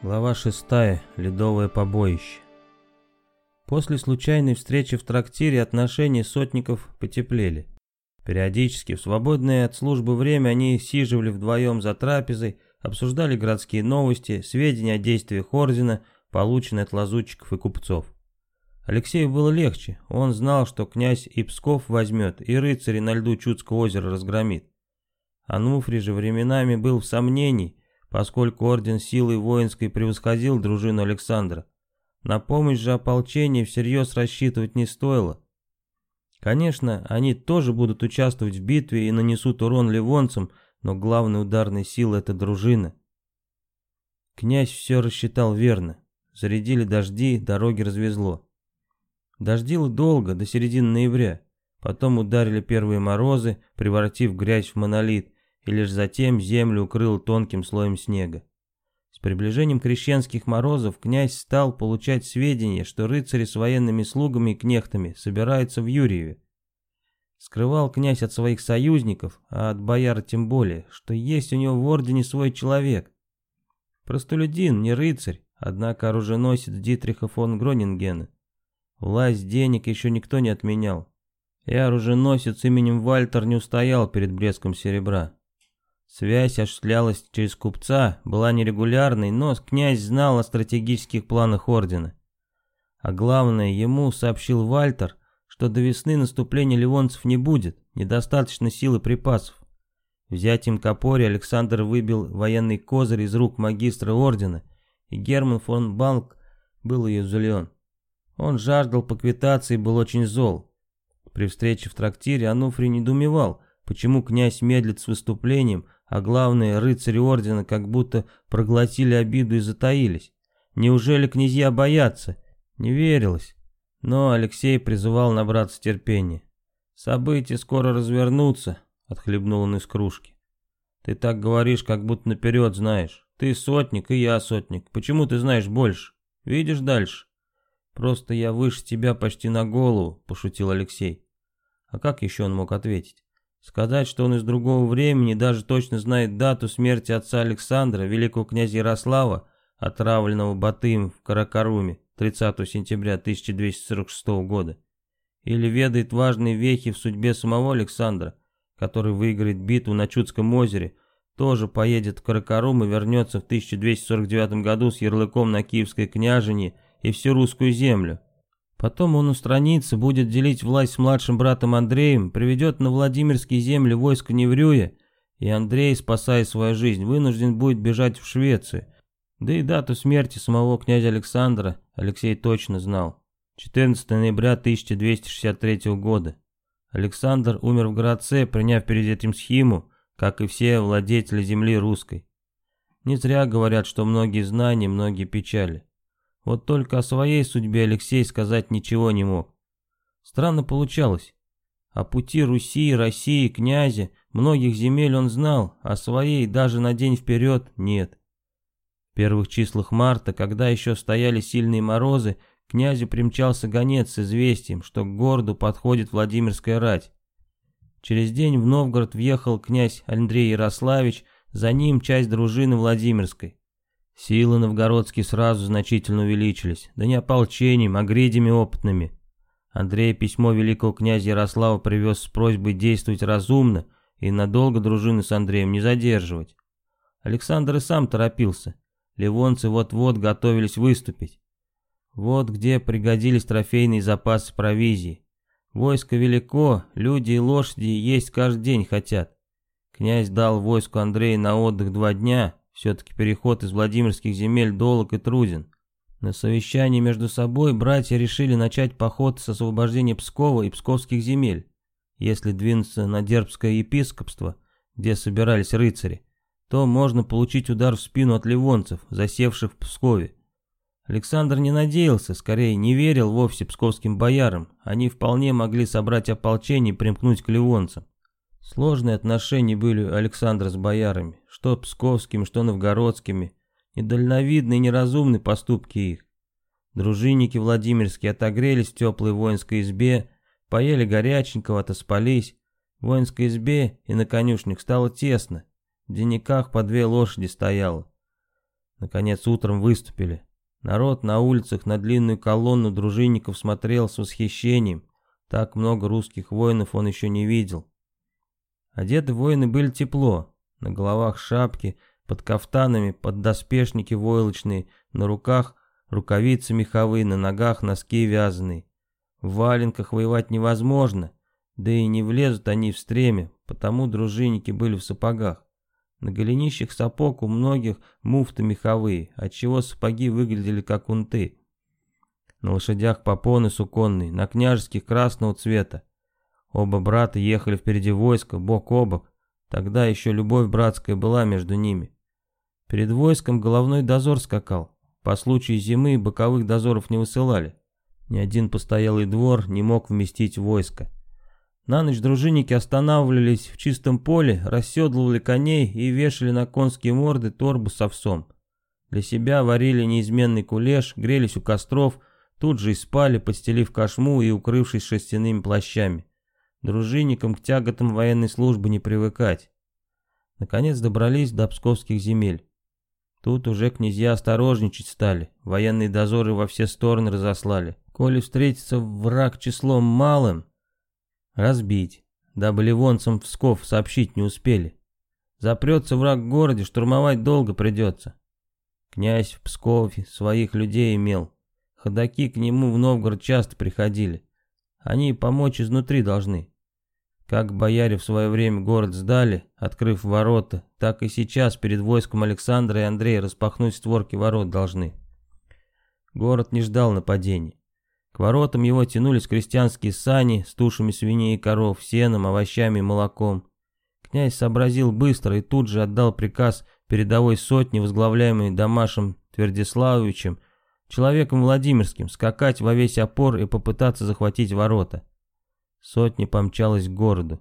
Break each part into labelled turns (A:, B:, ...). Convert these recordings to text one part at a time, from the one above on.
A: Глава 6. Ледовое побоище. После случайной встречи в трактире отношения сотников потеплели. Периодически, в свободное от службы время, они сиживали вдвоем за трапезой, обсуждали городские новости, сведения о действиях ордена, полученные от лазутчиков и купцов. Алексею было легче, он знал, что князь и Псков возьмет, и рыцари на льду Чудского озера разгромит. Ануфрий же временами был в сомнении, поскольку орден силой воинской превосходил дружину Александра. На помощь же ополчения всерьез рассчитывать не стоило. Конечно, они тоже будут участвовать в битве и нанесут урон ливонцам, но главной ударной силой это дружина. Князь все рассчитал верно. Зарядили дожди, дороги развезло. Дождило долго, до середины ноября. Потом ударили первые морозы, превратив грязь в монолит, и лишь затем землю укрыл тонким слоем снега. С приближением крещенских морозов князь стал получать сведения, что рыцари с военными слугами и кнехтами собираются в Юрьеве. Скрывал князь от своих союзников, а от бояр тем более, что есть у него в ордене свой человек. Простолюдин, не рыцарь, однако оруженосец Дитриха фон Гронингена. Власть денег еще никто не отменял. И оруженосец именем Вальтер не устоял перед блеском серебра. Связь осуществлялась через купца, была нерегулярной, но князь знал о стратегических планах ордена. А главное, ему сообщил Вальтер, что до весны наступления ливонцев не будет, недостаточно сил и припасов. Взятием Капори Александр выбил военный козырь из рук магистра ордена, и Герман фон Банк был ее зулен. Он жаждал поквитаться и был очень зол. При встрече в трактире Ануфрий недоумевал, почему князь медлит с выступлением, а главное, рыцари ордена как будто проглотили обиду и затаились. Неужели князья боятся? Не верилось. Но Алексей призывал набраться терпения. «События скоро развернутся», — отхлебнул он из кружки. «Ты так говоришь, как будто наперед знаешь. Ты сотник, и я сотник. Почему ты знаешь больше? Видишь дальше?» «Просто я выше тебя почти на голову», — пошутил Алексей. А как еще он мог ответить? Сказать, что он из другого времени, даже точно знает дату смерти отца Александра, великого князя Ярослава, отравленного Батыем в Каракаруме 30 сентября 1246 года. Или ведает важные вехи в судьбе самого Александра, который выиграет битву на Чудском озере, тоже поедет в Каракарум и вернется в 1249 году с ярлыком на Киевское княжение и всю русскую землю. Потом он устранится, будет делить власть с младшим братом Андреем, приведет на Владимирские земли войско Неврюя, и Андрей, спасая свою жизнь, вынужден будет бежать в Швецию. Да и дату смерти самого князя Александра Алексей точно знал. 14 ноября 1263 года. Александр умер в городце, приняв перед этим схиму, как и все владетели земли русской. Не зря говорят, что многие знания, многие печали. Вот только о своей судьбе Алексей сказать ничего не мог. Странно получалось. О пути Руси, России, князя, многих земель он знал, а своей даже на день вперед нет. В первых числах марта, когда еще стояли сильные морозы, князю примчался гонец с известием, что к городу подходит Владимирская рать. Через день в Новгород въехал князь Андрей Ярославич, за ним часть дружины Владимирской. Силы новгородские сразу значительно увеличились, да не ополчением, а гридями опытными. Андрей письмо великого князя Ярослава привез с просьбой действовать разумно и надолго дружины с Андреем не задерживать. Александр и сам торопился. Ливонцы вот-вот готовились выступить. Вот где пригодились трофейные запасы провизии. Войско велико, люди и лошади есть каждый день хотят. Князь дал войску Андрея на отдых два дня, все-таки переход из Владимирских земель долг и труден. На совещании между собой братья решили начать поход с освобождения Пскова и псковских земель. Если двинуться на Дербское епископство, где собирались рыцари, то можно получить удар в спину от ливонцев, засевших в Пскове. Александр не надеялся, скорее не верил вовсе псковским боярам, они вполне могли собрать ополчение и примкнуть к ливонцам. Сложные отношения были у Александра с боярами, что псковскими, что новгородскими, недальновидные и неразумные поступки их. Дружинники Владимирские отогрелись в теплой воинской избе, поели горяченького, отоспались. В воинской избе и на конюшнях стало тесно, в денниках по две лошади стояло. Наконец утром выступили. Народ на улицах на длинную колонну дружинников смотрел с восхищением. Так много русских воинов он еще не видел. Одеты воины были тепло. На головах шапки, под кафтанами, под доспешники войлочные, на руках рукавицы меховые, на ногах носки вязаные. В валенках воевать невозможно, да и не влезут они в стреме, потому дружинники были в сапогах. На голенищах сапог у многих муфты меховые, отчего сапоги выглядели как унты. На лошадях попоны суконные, на княжеских красного цвета. Оба брата ехали впереди войска, бок о бок. Тогда еще любовь братская была между ними. Перед войском головной дозор скакал. По случаю зимы боковых дозоров не высылали. Ни один постоялый двор не мог вместить войско. На ночь дружинники останавливались в чистом поле, расседлывали коней и вешали на конские морды торбу с овсом. Для себя варили неизменный кулеш, грелись у костров, тут же и спали, подстелив кошму и укрывшись шерстяными плащами. Дружинникам к тяготам военной службы не привыкать. Наконец добрались до псковских земель. Тут уже князья осторожничать стали, военные дозоры во все стороны разослали. Коли встретится враг числом малым, разбить, дабы ливонцам Псков сообщить не успели. Запрется враг в городе, штурмовать долго придется. Князь в Пскове своих людей имел. Ходаки к нему в Новгород часто приходили. Они помочь изнутри должны. Как бояре в свое время город сдали, открыв ворота, так и сейчас перед войском Александра и Андрея распахнуть створки ворот должны. Город не ждал нападения. К воротам его тянулись крестьянские сани с тушами свиней и коров, сеном, овощами и молоком. Князь сообразил быстро и тут же отдал приказ передовой сотни, возглавляемой Дамашем Твердиславовичем, человеком Владимирским, скакать во весь опор и попытаться захватить ворота. Сотня помчалась к городу.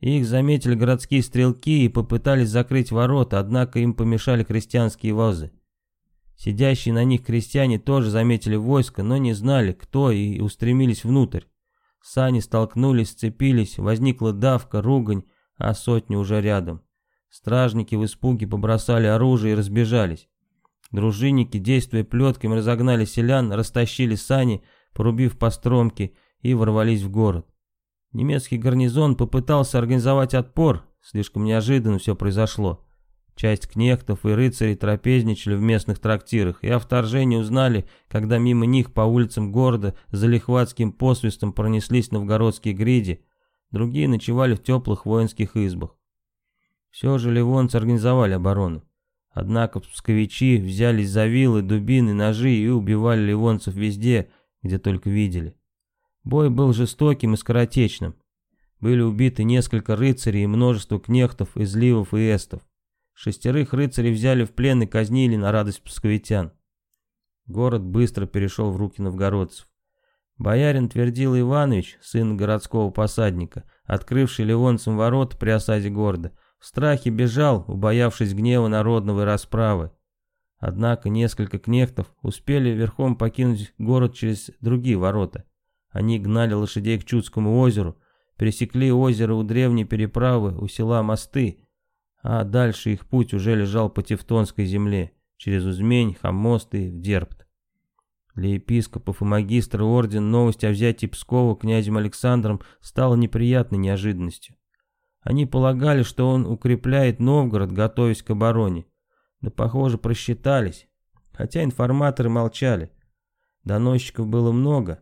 A: Их заметили городские стрелки и попытались закрыть ворота, однако им помешали крестьянские возы. Сидящие на них крестьяне тоже заметили войско, но не знали, кто, и устремились внутрь. Сани столкнулись, сцепились, возникла давка, ругань, а сотни уже рядом. Стражники в испуге побросали оружие и разбежались. Дружинники, действуя плетками, разогнали селян, растащили сани, порубив постромки, и ворвались в город. Немецкий гарнизон попытался организовать отпор, слишком неожиданно все произошло. Часть кнехтов и рыцарей трапезничали в местных трактирах и о вторжении узнали, когда мимо них по улицам города за лихватским посвистом пронеслись новгородские гриди, другие ночевали в теплых воинских избах. Все же ливонцы организовали оборону. Однако псковичи взялись за вилы, дубины, ножи и убивали ливонцев везде, где только видели. Бой был жестоким и скоротечным. Были убиты несколько рыцарей и множество кнехтов, изливов и эстов. Шестерых рыцарей взяли в плен и казнили на радость псковитян. Город быстро перешел в руки новгородцев. Боярин Твердил Иванович, сын городского посадника, открывший ливонцам ворот при осаде города, в страхе бежал, убоявшись гнева народного и расправы. Однако несколько кнехтов успели верхом покинуть город через другие ворота. Они гнали лошадей к Чудскому озеру, пересекли озеро у древней переправы, у села Мосты, а дальше их путь уже лежал по Тевтонской земле, через Узмень, Хамост и Вдербт. Для епископов и магистра орден новость о взятии Пскова князем Александром стала неприятной неожиданностью. Они полагали, что он укрепляет Новгород, готовясь к обороне. Да, похоже, просчитались, хотя информаторы молчали. Доносчиков было много.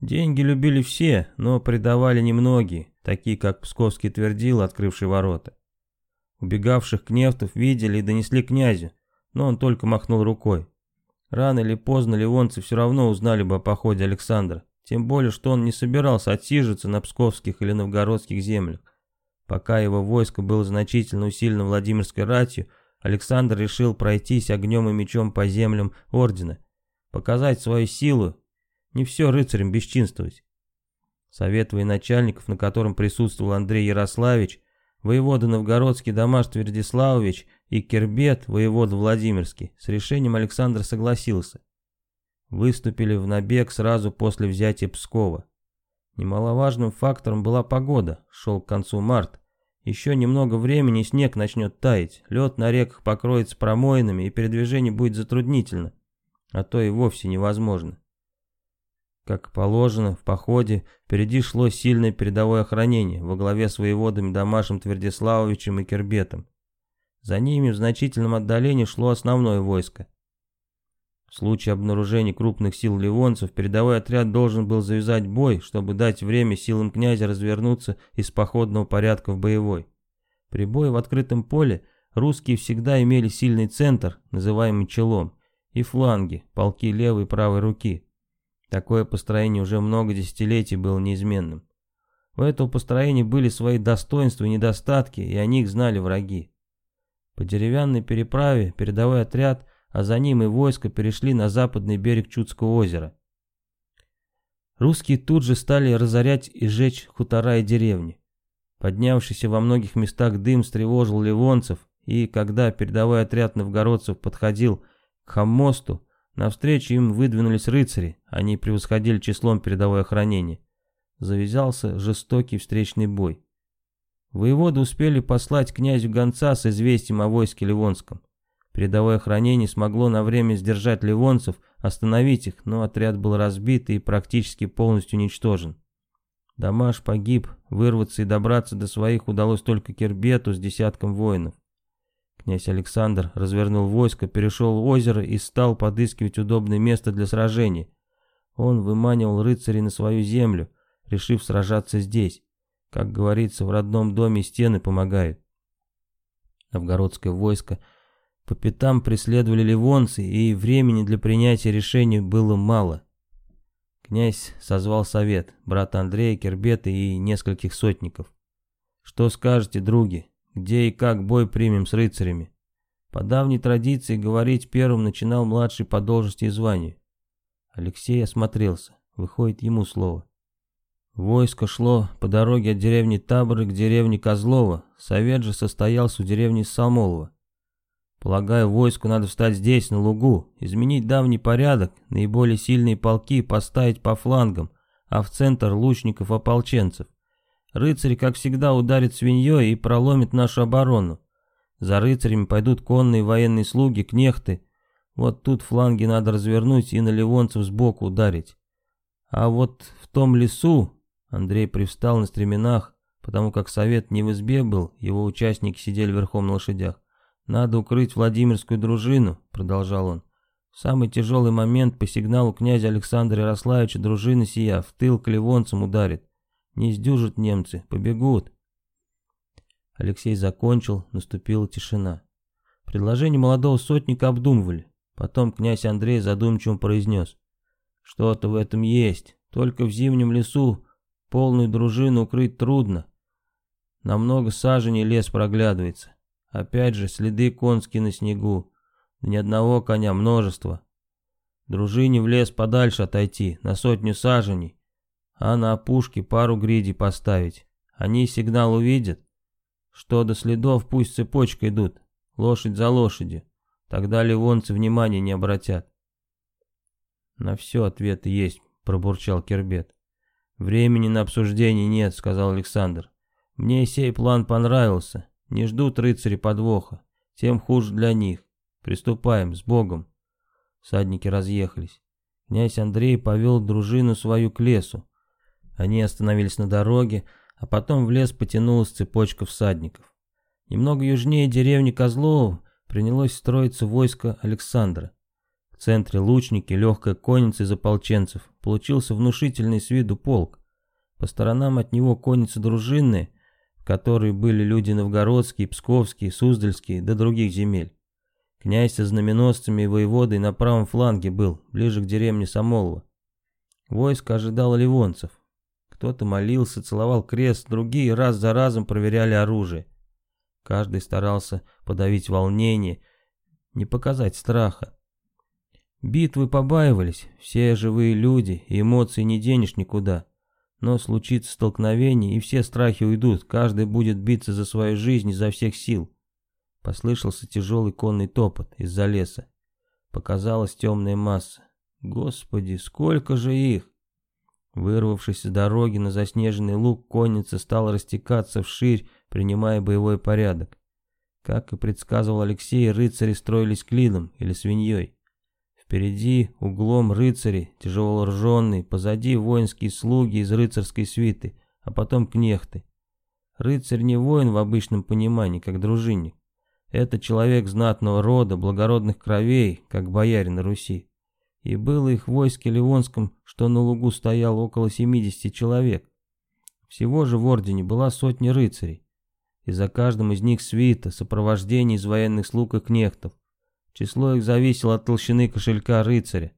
A: Деньги любили все, но предавали немногие, такие как Псковский твердил, открывший ворота. Убегавших кнефтов видели и донесли князю, но он только махнул рукой. Рано или поздно ливонцы все равно узнали бы о походе Александра, тем более, что он не собирался отсиживаться на псковских или новгородских землях. Пока его войско было значительно усилено Владимирской ратью, Александр решил пройтись огнем и мечом по землям ордена, показать свою силу, не все рыцарям бесчинствовать. Совет военачальников, на котором присутствовал Андрей Ярославич, воевода Новгородский Дамаш Твердиславович и Кербет, воевода Владимирский, с решением Александр согласился. Выступили в набег сразу после взятия Пскова. Немаловажным фактором была погода, шел к концу март, Еще немного времени, снег начнет таять, лед на реках покроется промоинами, и передвижение будет затруднительно, а то и вовсе невозможно. Как положено, в походе впереди шло сильное передовое охранение во главе с воеводами Домашем Твердиславовичем и Кербетом. За ними в значительном отдалении шло основное войско. В случае обнаружения крупных сил ливонцев, передовой отряд должен был завязать бой, чтобы дать время силам князя развернуться из походного порядка в боевой. При бое в открытом поле русские всегда имели сильный центр, называемый челом, и фланги, полки левой и правой руки. Такое построение уже много десятилетий было неизменным. У этого построения были свои достоинства и недостатки, и о них знали враги. По деревянной переправе передовой отряд, а за ним и войско перешли на западный берег Чудского озера. Русские тут же стали разорять и жечь хутора и деревни. Поднявшийся во многих местах дым встревожил ливонцев, и когда передовой отряд новгородцев подходил к Хаммосту, Навстречу им выдвинулись рыцари, они превосходили числом передовое охранение. Завязался жестокий встречный бой. Воеводы успели послать князю гонца с известием о войске Ливонском. Передовое охранение смогло на время сдержать ливонцев, остановить их, но отряд был разбит и практически полностью уничтожен. Дамаш погиб, вырваться и добраться до своих удалось только Кербету с десятком воинов. Князь Александр развернул войско, перешел озеро и стал подыскивать удобное место для сражения. Он выманивал рыцарей на свою землю, решив сражаться здесь. Как говорится, в родном доме стены помогают. Новгородское войско по пятам преследовали ливонцы, и времени для принятия решений было мало. Князь созвал совет, брата Андрея, Кербета и нескольких сотников. «Что скажете, други? где и как бой примем с рыцарями. По давней традиции говорить первым начинал младший по должности и званию. Алексей осмотрелся, выходит ему слово. Войско шло по дороге от деревни Таборы к деревне Козлова, совет же состоялся у деревни Самолова. Полагаю, войску надо встать здесь, на лугу, изменить давний порядок, наиболее сильные полки поставить по флангам, а в центр лучников-ополченцев. Рыцарь, как всегда, ударит свиньей и проломит нашу оборону. За рыцарями пойдут конные военные слуги, кнехты. Вот тут фланги надо развернуть и на ливонцев сбоку ударить. А вот в том лесу Андрей привстал на стременах, потому как совет не в избе был, его участники сидели верхом на лошадях. «Надо укрыть Владимирскую дружину», — продолжал он. В самый тяжелый момент по сигналу князя Александра Ярославича дружина сия в тыл к ливонцам ударит. Не сдюжат немцы, побегут. Алексей закончил, наступила тишина. Предложение молодого сотника обдумывали. Потом князь Андрей задумчиво произнес. Что-то в этом есть, только в зимнем лесу полную дружину укрыть трудно. Намного саженей лес проглядывается. Опять же, следы конские на снегу. Ни одного коня, множество. Дружине в лес подальше отойти, на сотню саженей а на опушке пару гриди поставить. Они сигнал увидят. Что до следов, пусть цепочкой идут, лошадь за лошадью. Тогда ливонцы внимания не обратят. На все ответы есть, пробурчал Кербет. Времени на обсуждение нет, сказал Александр. Мне сей план понравился. Не ждут рыцари подвоха. Тем хуже для них. Приступаем, с Богом. Садники разъехались. Князь Андрей повел дружину свою к лесу. Они остановились на дороге, а потом в лес потянулась цепочка всадников. Немного южнее деревни Козлова принялось строиться войско Александра. В центре лучники, легкая конница из ополченцев. Получился внушительный с виду полк. По сторонам от него конницы дружинные, которой были люди новгородские, псковские, суздальские, да других земель. Князь со знаменосцами и воеводой на правом фланге был, ближе к деревне Самолова. Войско ожидало ливонцев. Кто-то молился, целовал крест, другие раз за разом проверяли оружие. Каждый старался подавить волнение, не показать страха. Битвы побаивались, все живые люди, эмоции не денешь никуда. Но случится столкновение, и все страхи уйдут, каждый будет биться за свою жизнь изо всех сил. Послышался тяжелый конный топот из-за леса. Показалась темная масса. Господи, сколько же их! Вырвавшись с дороги на заснеженный луг, конница стала растекаться вширь, принимая боевой порядок. Как и предсказывал Алексей, рыцари строились клином или свиньей. Впереди углом рыцари, тяжело рженные, позади воинские слуги из рыцарской свиты, а потом кнехты. Рыцарь не воин в обычном понимании, как дружинник. Это человек знатного рода, благородных кровей, как бояре на Руси. И было их в войске Ливонском, что на лугу стояло около 70 человек. Всего же в ордене была сотня рыцарей. И за каждым из них свита, сопровождение из военных слуг и кнехтов. Число их зависело от толщины кошелька рыцаря.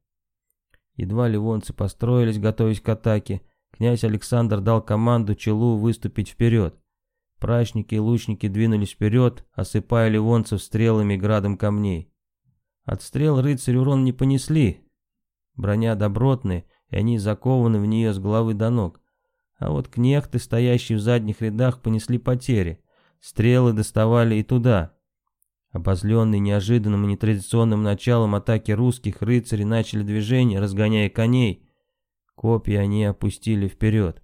A: Едва ливонцы построились, готовясь к атаке, князь Александр дал команду Челу выступить вперед. Прачники и лучники двинулись вперед, осыпая ливонцев стрелами и градом камней. От стрел рыцари урон не понесли. Броня добротная, и они закованы в нее с головы до ног. А вот кнехты, стоящие в задних рядах, понесли потери. Стрелы доставали и туда. Обозленные неожиданным и нетрадиционным началом атаки русских, рыцари начали движение, разгоняя коней. Копья они опустили вперед.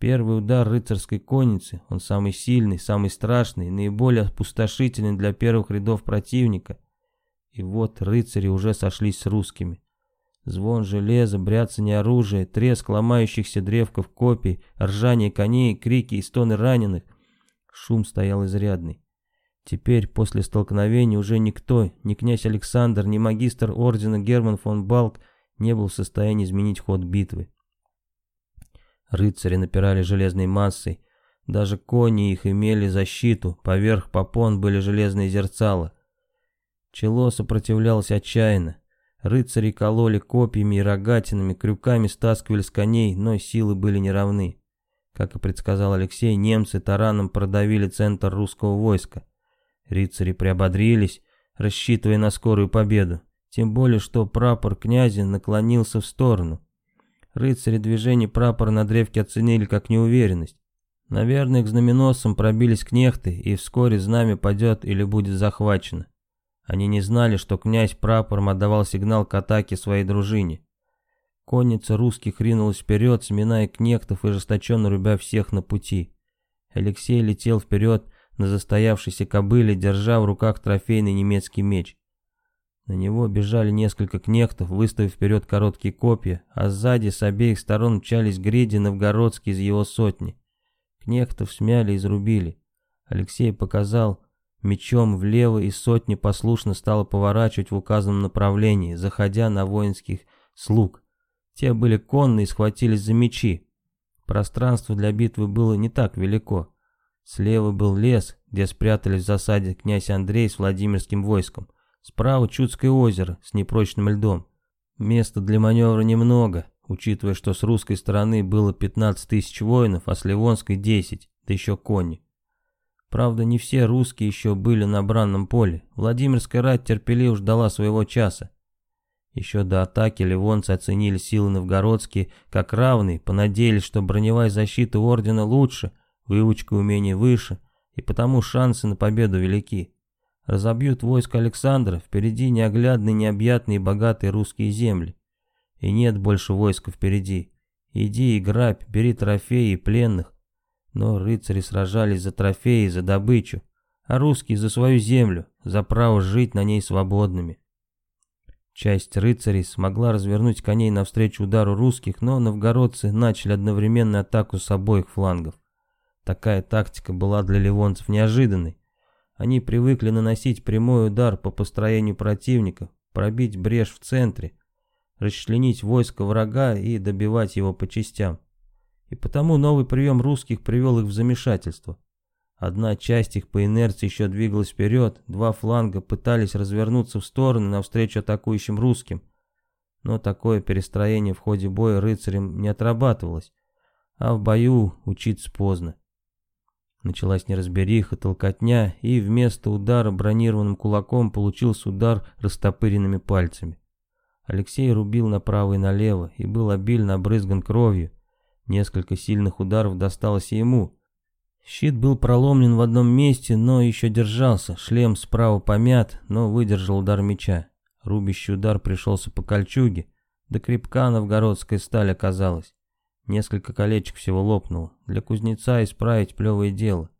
A: Первый удар рыцарской конницы, он самый сильный, самый страшный, наиболее опустошительный для первых рядов противника. И вот рыцари уже сошлись с русскими. Звон железа, бряцание оружия, треск ломающихся древков копий, ржание коней, крики и стоны раненых. Шум стоял изрядный. Теперь, после столкновения, уже никто, ни князь Александр, ни магистр ордена Герман фон Балк не был в состоянии изменить ход битвы. Рыцари напирали железной массой, даже кони их имели защиту, поверх попон были железные зерцала. Чело сопротивлялось отчаянно. Рыцари кололи копьями и рогатинами, крюками стаскивали с коней, но силы были неравны. Как и предсказал Алексей, немцы тараном продавили центр русского войска. Рыцари приободрились, рассчитывая на скорую победу. Тем более, что прапор князя наклонился в сторону. Рыцари движение прапора на древке оценили как неуверенность. Наверное, к знаменосцам пробились кнехты, и вскоре знамя падет или будет захвачено. Они не знали, что князь прапором отдавал сигнал к атаке своей дружине. Конница русских ринулась вперед, сминая кнехтов и ожесточенно рубя всех на пути. Алексей летел вперед, на застоявшейся кобыле, держа в руках трофейный немецкий меч. На него бежали несколько кнехтов, выставив вперед короткие копья, а сзади с обеих сторон мчались гриди новгородские из его сотни. Кнехтов смяли и изрубили. Алексей показал мечом влево, и сотня послушно стала поворачивать в указанном направлении, заходя на воинских слуг. Те были конные и схватились за мечи. Пространство для битвы было не так велико. Слева был лес, где спрятались в засаде князь Андрей с Владимирским войском. Справа Чудское озеро с непрочным льдом. Места для маневра немного, учитывая, что с русской стороны было 15 тысяч воинов, а с Ливонской 10, да еще кони. Правда, не все русские еще были на бранном поле. Владимирская рать терпеливо ждала своего часа. Еще до атаки ливонцы оценили силы новгородские как равные, понадеялись, что броневая защита ордена лучше – выучка и умение выше, и потому шансы на победу велики. Разобьют войско Александра, впереди неоглядные, необъятные, богатые русские земли. И нет больше войска впереди. Иди и грабь, бери трофеи и пленных. Но рыцари сражались за трофеи, за добычу, а русские за свою землю, за право жить на ней свободными. Часть рыцарей смогла развернуть коней навстречу удару русских, но новгородцы начали одновременно атаку с обоих флангов. Такая тактика была для ливонцев неожиданной. Они привыкли наносить прямой удар по построению противника, пробить брешь в центре, расчленить войско врага и добивать его по частям. И потому новый прием русских привел их в замешательство. Одна часть их по инерции еще двигалась вперед, два фланга пытались развернуться в стороны навстречу атакующим русским. Но такое перестроение в ходе боя рыцарям не отрабатывалось, а в бою учиться поздно. Началась неразбериха, толкотня, и вместо удара бронированным кулаком получился удар растопыренными пальцами. Алексей рубил направо и налево и был обильно обрызган кровью. Несколько сильных ударов досталось ему. Щит был проломлен в одном месте, но еще держался. Шлем справа помят, но выдержал удар меча. Рубящий удар пришелся по кольчуге. Да крепка новгородская сталь оказалась. Несколько колечек всего лопнуло. Для кузнеца исправить плевое дело.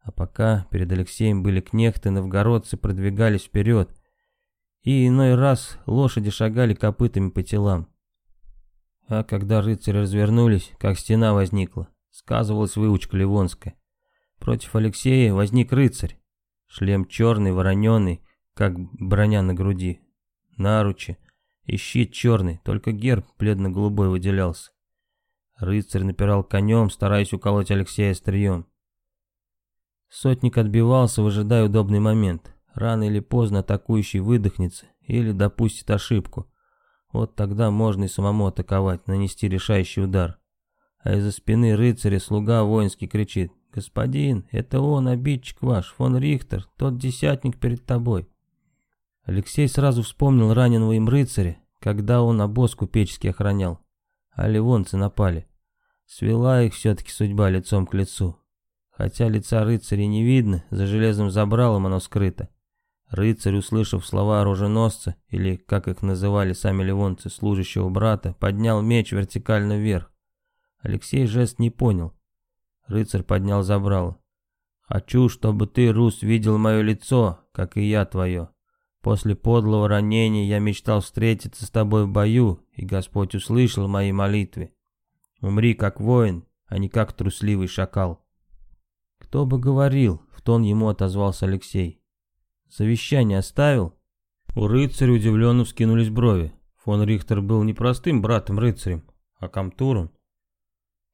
A: А пока перед Алексеем были кнехты, новгородцы продвигались вперед, и иной раз лошади шагали копытами по телам. А когда рыцари развернулись, как стена возникла, сказывалась выучка Ливонская. Против Алексея возник рыцарь. Шлем черный, вороненый, как броня на груди. Наручи и щит черный, только герб бледно-голубой выделялся. Рыцарь напирал конем, стараясь уколоть Алексея острием. Сотник отбивался, выжидая удобный момент. Рано или поздно атакующий выдохнется или допустит ошибку. Вот тогда можно и самому атаковать, нанести решающий удар. А из-за спины рыцаря слуга воинский кричит. «Господин, это он, обидчик ваш, фон Рихтер, тот десятник перед тобой». Алексей сразу вспомнил раненого им рыцаря, когда он обоз купеческий охранял. А ливонцы напали. Свела их все-таки судьба лицом к лицу. Хотя лица рыцаря не видно, за железным забралом оно скрыто. Рыцарь, услышав слова оруженосца, или, как их называли сами ливонцы, служащего брата, поднял меч вертикально вверх. Алексей жест не понял. Рыцарь поднял забрало. «Хочу, чтобы ты, Рус, видел мое лицо, как и я твое. После подлого ранения я мечтал встретиться с тобой в бою, и Господь услышал мои молитвы. Умри как воин, а не как трусливый шакал». «Кто бы говорил?» — в тон ему отозвался Алексей. «Завещание оставил?» У рыцаря удивленно вскинулись брови. Фон Рихтер был не простым братом-рыцарем, а комтуром.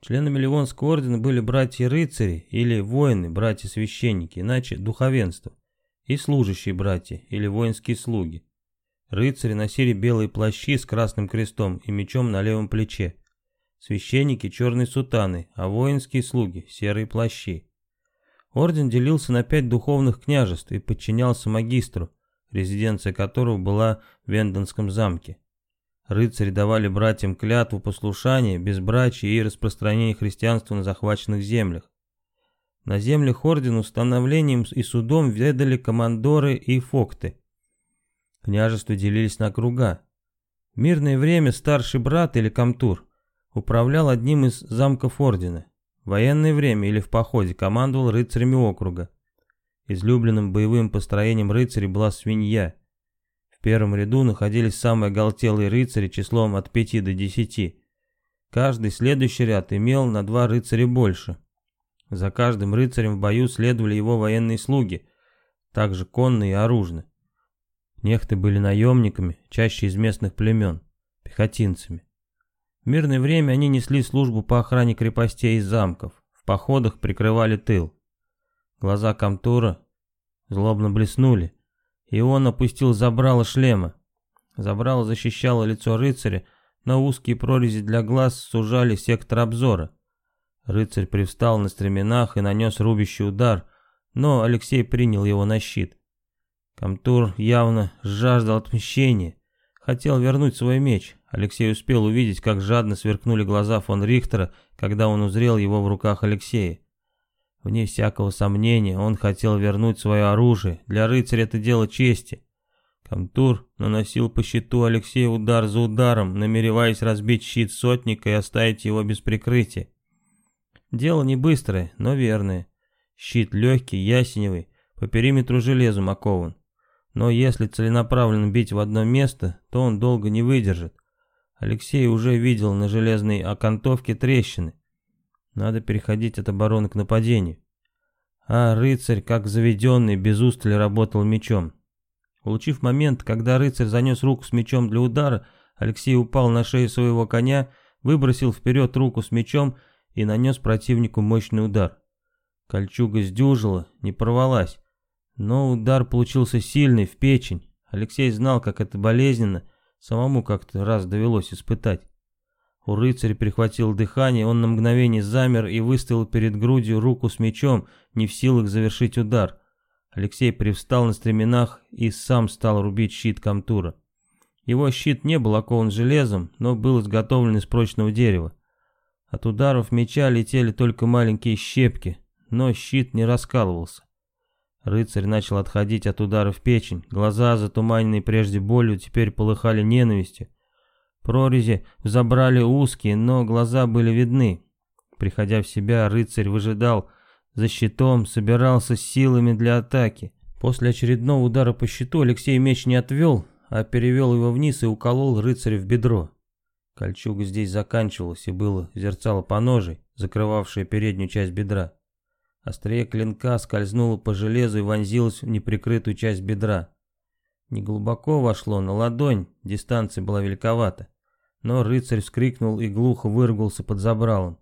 A: Членами Ливонского ордена были братья-рыцари или воины, братья-священники, иначе духовенство, и служащие братья или воинские слуги. Рыцари носили белые плащи с красным крестом и мечом на левом плече. Священники черные сутаны, а воинские слуги серые плащи. Орден делился на пять духовных княжеств и подчинялся магистру, резиденция которого была в Вендонском замке. Рыцари давали братьям клятву послушания, безбрачия и распространения христианства на захваченных землях. На землях ордена установлением и судом ведали командоры и фокты. Княжества делились на круга. В мирное время старший брат или комтур управлял одним из замков ордена. В военное время или в походе командовал рыцарями округа. Излюбленным боевым построением рыцарей была свинья – первом ряду находились самые оголтелые рыцари числом от 5 до 10. Каждый следующий ряд имел на два рыцаря больше. За каждым рыцарем в бою следовали его военные слуги, также конные и оружные. Нехты были наемниками, чаще из местных племен, пехотинцами. В мирное время они несли службу по охране крепостей и замков, в походах прикрывали тыл. Глаза Камтура злобно блеснули, и он опустил забрало шлема. Забрало защищало лицо рыцаря, но узкие прорези для глаз сужали сектор обзора. Рыцарь привстал на стременах и нанес рубящий удар, но Алексей принял его на щит. Камтур явно жаждал отмщения, хотел вернуть свой меч. Алексей успел увидеть, как жадно сверкнули глаза фон Рихтера, когда он узрел его в руках Алексея. Вне всякого сомнения, он хотел вернуть свое оружие. Для рыцаря это дело чести. Камтур наносил по щиту Алексея удар за ударом, намереваясь разбить щит сотника и оставить его без прикрытия. Дело не быстрое, но верное. Щит легкий, ясеневый, по периметру железом окован. Но если целенаправленно бить в одно место, то он долго не выдержит. Алексей уже видел на железной окантовке трещины. Надо переходить от обороны к нападению. А рыцарь, как заведенный, без устали работал мечом. Улучив момент, когда рыцарь занес руку с мечом для удара, Алексей упал на шею своего коня, выбросил вперед руку с мечом и нанес противнику мощный удар. Кольчуга сдюжила, не порвалась, но удар получился сильный, в печень. Алексей знал, как это болезненно, самому как-то раз довелось испытать. У рыцаря перехватил дыхание, он на мгновение замер и выставил перед грудью руку с мечом, не в силах завершить удар. Алексей привстал на стременах и сам стал рубить щит Камтура. Его щит не был окован железом, но был изготовлен из прочного дерева. От ударов меча летели только маленькие щепки, но щит не раскалывался. Рыцарь начал отходить от удара в печень, глаза, затуманенные прежде болью, теперь полыхали ненавистью. Прорези забрали узкие, но глаза были видны. Приходя в себя, рыцарь выжидал за щитом, собирался с силами для атаки. После очередного удара по щиту Алексей меч не отвел, а перевел его вниз и уколол рыцаря в бедро. Кольчуга здесь заканчивалась, и было зерцало по ножей, закрывавшее переднюю часть бедра. Острее клинка скользнуло по железу и вонзилось в неприкрытую часть бедра. Не глубоко вошло, на ладонь, дистанция была великовата. Но рыцарь вскрикнул и глухо выругался под забралом.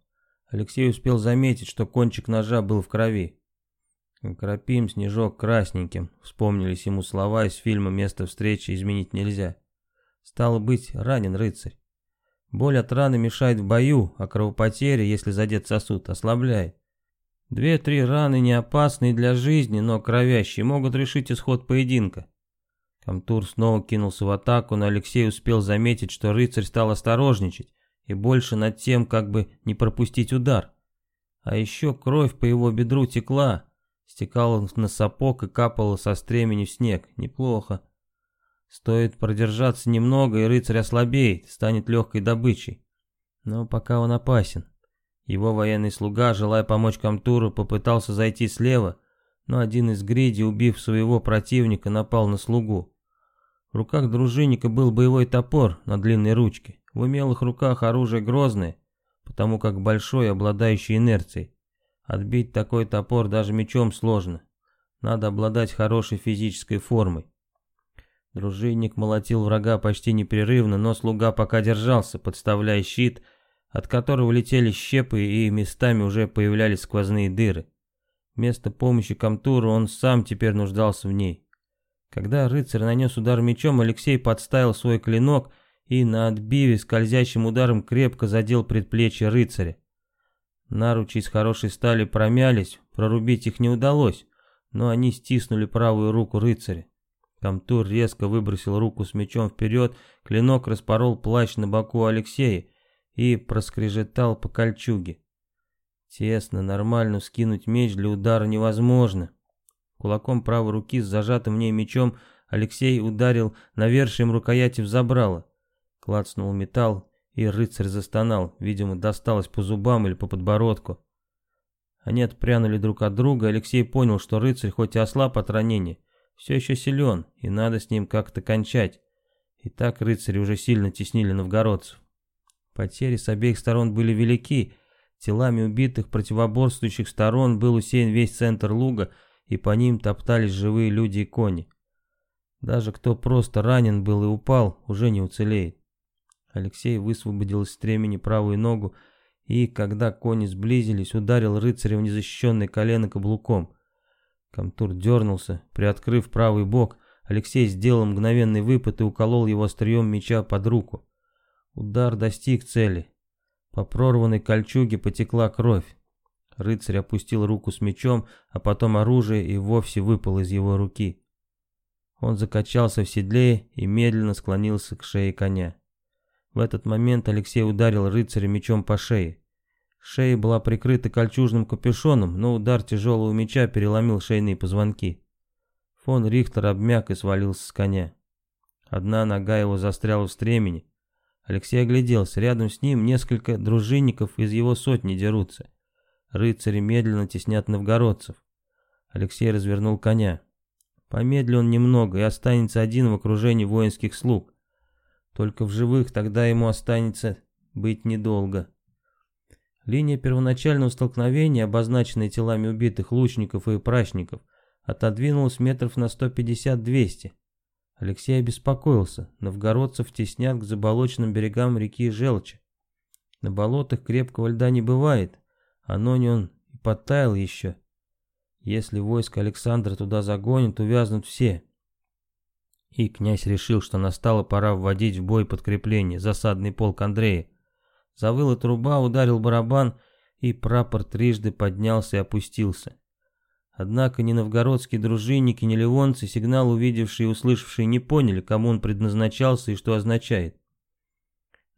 A: Алексей успел заметить, что кончик ножа был в крови. «Кропим снежок красненьким», — вспомнились ему слова из фильма «Место встречи изменить нельзя». Стало быть, ранен рыцарь. Боль от раны мешает в бою, а кровопотеря, если задет сосуд, ослабляет. Две-три раны не опасные для жизни, но кровящие, могут решить исход поединка. Камтур снова кинулся в атаку, но Алексей успел заметить, что рыцарь стал осторожничать и больше над тем, как бы не пропустить удар. А еще кровь по его бедру текла, стекала на сапог и капала со стремени в снег. Неплохо. Стоит продержаться немного, и рыцарь ослабеет, станет легкой добычей. Но пока он опасен. Его военный слуга, желая помочь Камтуру, попытался зайти слева, но один из гриди, убив своего противника, напал на слугу. В руках дружинника был боевой топор на длинной ручке. В умелых руках оружие грозное, потому как большой, обладающий инерцией. Отбить такой топор даже мечом сложно. Надо обладать хорошей физической формой. Дружинник молотил врага почти непрерывно, но слуга пока держался, подставляя щит, от которого летели щепы и местами уже появлялись сквозные дыры. Вместо помощи Камтуру он сам теперь нуждался в ней. Когда рыцарь нанес удар мечом, Алексей подставил свой клинок и на отбиве скользящим ударом крепко задел предплечье рыцаря. Наручи из хорошей стали промялись, прорубить их не удалось, но они стиснули правую руку рыцаря. Камтур резко выбросил руку с мечом вперед, клинок распорол плащ на боку Алексея и проскрежетал по кольчуге. Тесно, нормально скинуть меч для удара невозможно. Кулаком правой руки с зажатым в ней мечом Алексей ударил навершием рукояти в забрало. Клацнул металл, и рыцарь застонал, видимо, досталось по зубам или по подбородку. Они отпрянули друг от друга, Алексей понял, что рыцарь хоть и ослаб от ранения, все еще силен, и надо с ним как-то кончать. И так рыцари уже сильно теснили новгородцев. Потери с обеих сторон были велики, телами убитых противоборствующих сторон был усеян весь центр луга, и по ним топтались живые люди и кони. Даже кто просто ранен был и упал, уже не уцелеет. Алексей высвободил из стремени правую ногу и, когда кони сблизились, ударил рыцаря в незащищенное колено каблуком. Камтур дернулся, приоткрыв правый бок. Алексей сделал мгновенный выпад и уколол его острием меча под руку. Удар достиг цели. По прорванной кольчуге потекла кровь. Рыцарь опустил руку с мечом, а потом оружие и вовсе выпал из его руки. Он закачался в седле и медленно склонился к шее коня. В этот момент Алексей ударил рыцаря мечом по шее. Шея была прикрыта кольчужным капюшоном, но удар тяжелого меча переломил шейные позвонки. Фон Рихтер обмяк и свалился с коня. Одна нога его застряла в стремени. Алексей огляделся, рядом с ним несколько дружинников из его сотни дерутся. Рыцари медленно теснят новгородцев. Алексей развернул коня. Помедли он немного и останется один в окружении воинских слуг. Только в живых тогда ему останется быть недолго. Линия первоначального столкновения, обозначенная телами убитых лучников и прачников, отодвинулась метров на 150-200. Алексей обеспокоился, новгородцев теснят к заболоченным берегам реки Желчи. На болотах крепкого льда не бывает, а нони он и подтаял еще. Если войско Александра туда загонит, увязнут все. И князь решил, что настала пора вводить в бой подкрепление, засадный полк Андрея. Завыла труба, ударил барабан, и прапор трижды поднялся и опустился. Однако ни новгородские дружинники, ни ливонцы, сигнал увидевшие и услышавшие, не поняли, кому он предназначался и что означает.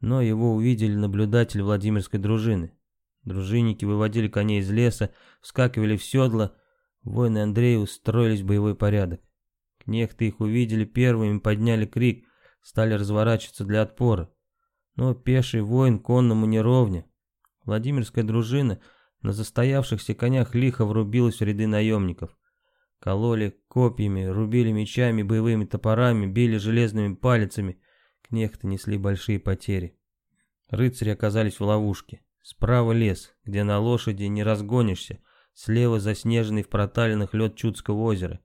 A: Но его увидели наблюдатели Владимирской дружины. Дружинники выводили коней из леса, вскакивали в седла, воины Андрея устроились в боевой порядок. Кнехты их увидели первыми, подняли крик, стали разворачиваться для отпора. Но пеший воин конному не ровня. Владимирская дружина на застоявшихся конях лихо врубилась в ряды наемников. Кололи копьями, рубили мечами, боевыми топорами, били железными палицами. Кнехты несли большие потери. Рыцари оказались в ловушке. Справа лес, где на лошади не разгонишься, слева заснеженный в проталинах лед Чудского озера.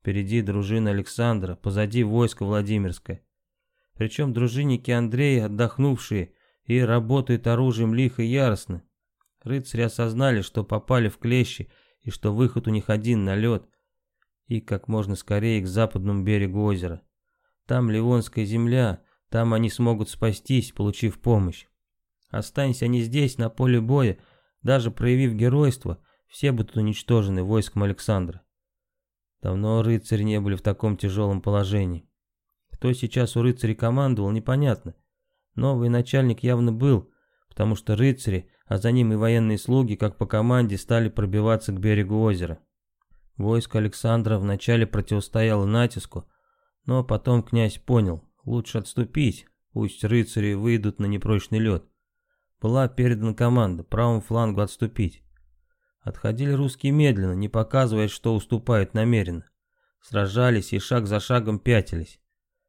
A: Впереди дружина Александра, позади войско Владимирское. Причем дружинники Андрея, отдохнувшие, и работают оружием лихо и яростно. Рыцари осознали, что попали в клещи, и что выход у них один на лед, и как можно скорее к западному берегу озера. Там Ливонская земля, там они смогут спастись, получив помощь. Останься они здесь, на поле боя, даже проявив геройство, все будут уничтожены войском Александра. Давно рыцари не были в таком тяжелом положении. Кто сейчас у рыцарей командовал, непонятно. Новый начальник явно был, потому что рыцари, а за ним и военные слуги, как по команде, стали пробиваться к берегу озера. Войско Александра вначале противостояло натиску, но потом князь понял, лучше отступить, пусть рыцари выйдут на непрочный лед. Была передана команда правому флангу отступить. Отходили русские медленно, не показывая, что уступают намеренно. Сражались и шаг за шагом пятились.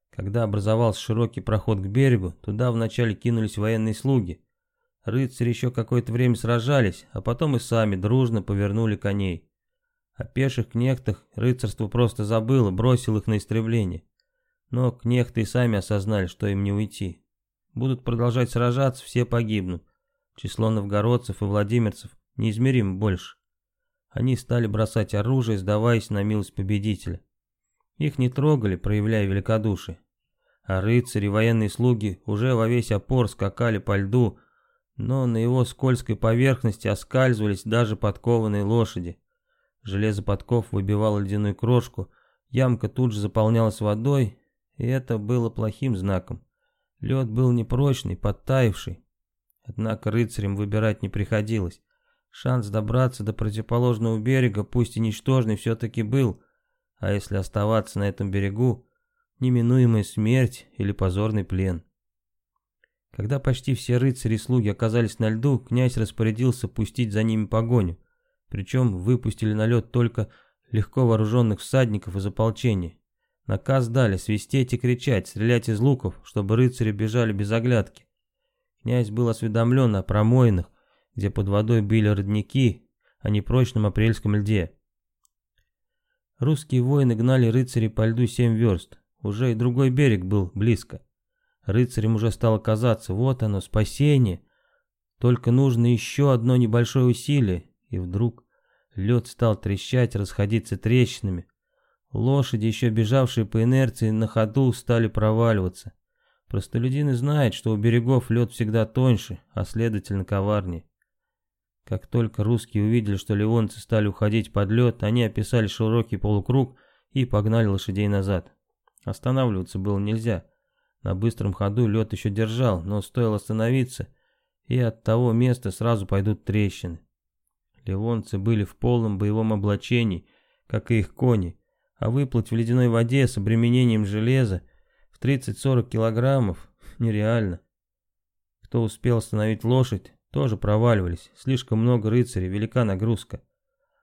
A: Когда образовался широкий проход к берегу, туда вначале кинулись военные слуги. Рыцари еще какое-то время сражались, а потом и сами дружно повернули коней. О пеших кнехтах рыцарство просто забыло, бросило их на истребление. Но кнехты и сами осознали, что им не уйти. Будут продолжать сражаться, все погибнут. Число новгородцев и владимирцев неизмеримо больше. Они стали бросать оружие, сдаваясь на милость победителя. Их не трогали, проявляя великодушие а рыцари, военные слуги уже во весь опор скакали по льду, но на его скользкой поверхности оскальзывались даже подкованные лошади. Железо подков выбивало ледяную крошку, ямка тут же заполнялась водой, и это было плохим знаком. Лед был непрочный, подтаивший. Однако рыцарям выбирать не приходилось. Шанс добраться до противоположного берега, пусть и ничтожный, все-таки был, а если оставаться на этом берегу, неминуемая смерть или позорный плен. Когда почти все рыцари и слуги оказались на льду, князь распорядился пустить за ними погоню, причем выпустили на лед только легко вооруженных всадников из ополчения. Наказ дали свистеть и кричать, стрелять из луков, чтобы рыцари бежали без оглядки. Князь был осведомлен о промоинах, где под водой были родники, о непрочном апрельском льде. Русские воины гнали рыцарей по льду семь верст, уже и другой берег был близко. Рыцарям уже стало казаться, вот оно, спасение. Только нужно еще одно небольшое усилие. И вдруг лед стал трещать, расходиться трещинами. Лошади, еще бежавшие по инерции, на ходу стали проваливаться. Простолюдины знают, что у берегов лед всегда тоньше, а следовательно коварнее. Как только русские увидели, что ливонцы стали уходить под лед, они описали широкий полукруг и погнали лошадей назад. Останавливаться было нельзя. На быстром ходу лед еще держал, но стоило остановиться, и от того места сразу пойдут трещины. Ливонцы были в полном боевом облачении, как и их кони, а выплыть в ледяной воде с обременением железа в 30-40 килограммов нереально. Кто успел остановить лошадь, тоже проваливались, слишком много рыцарей, велика нагрузка.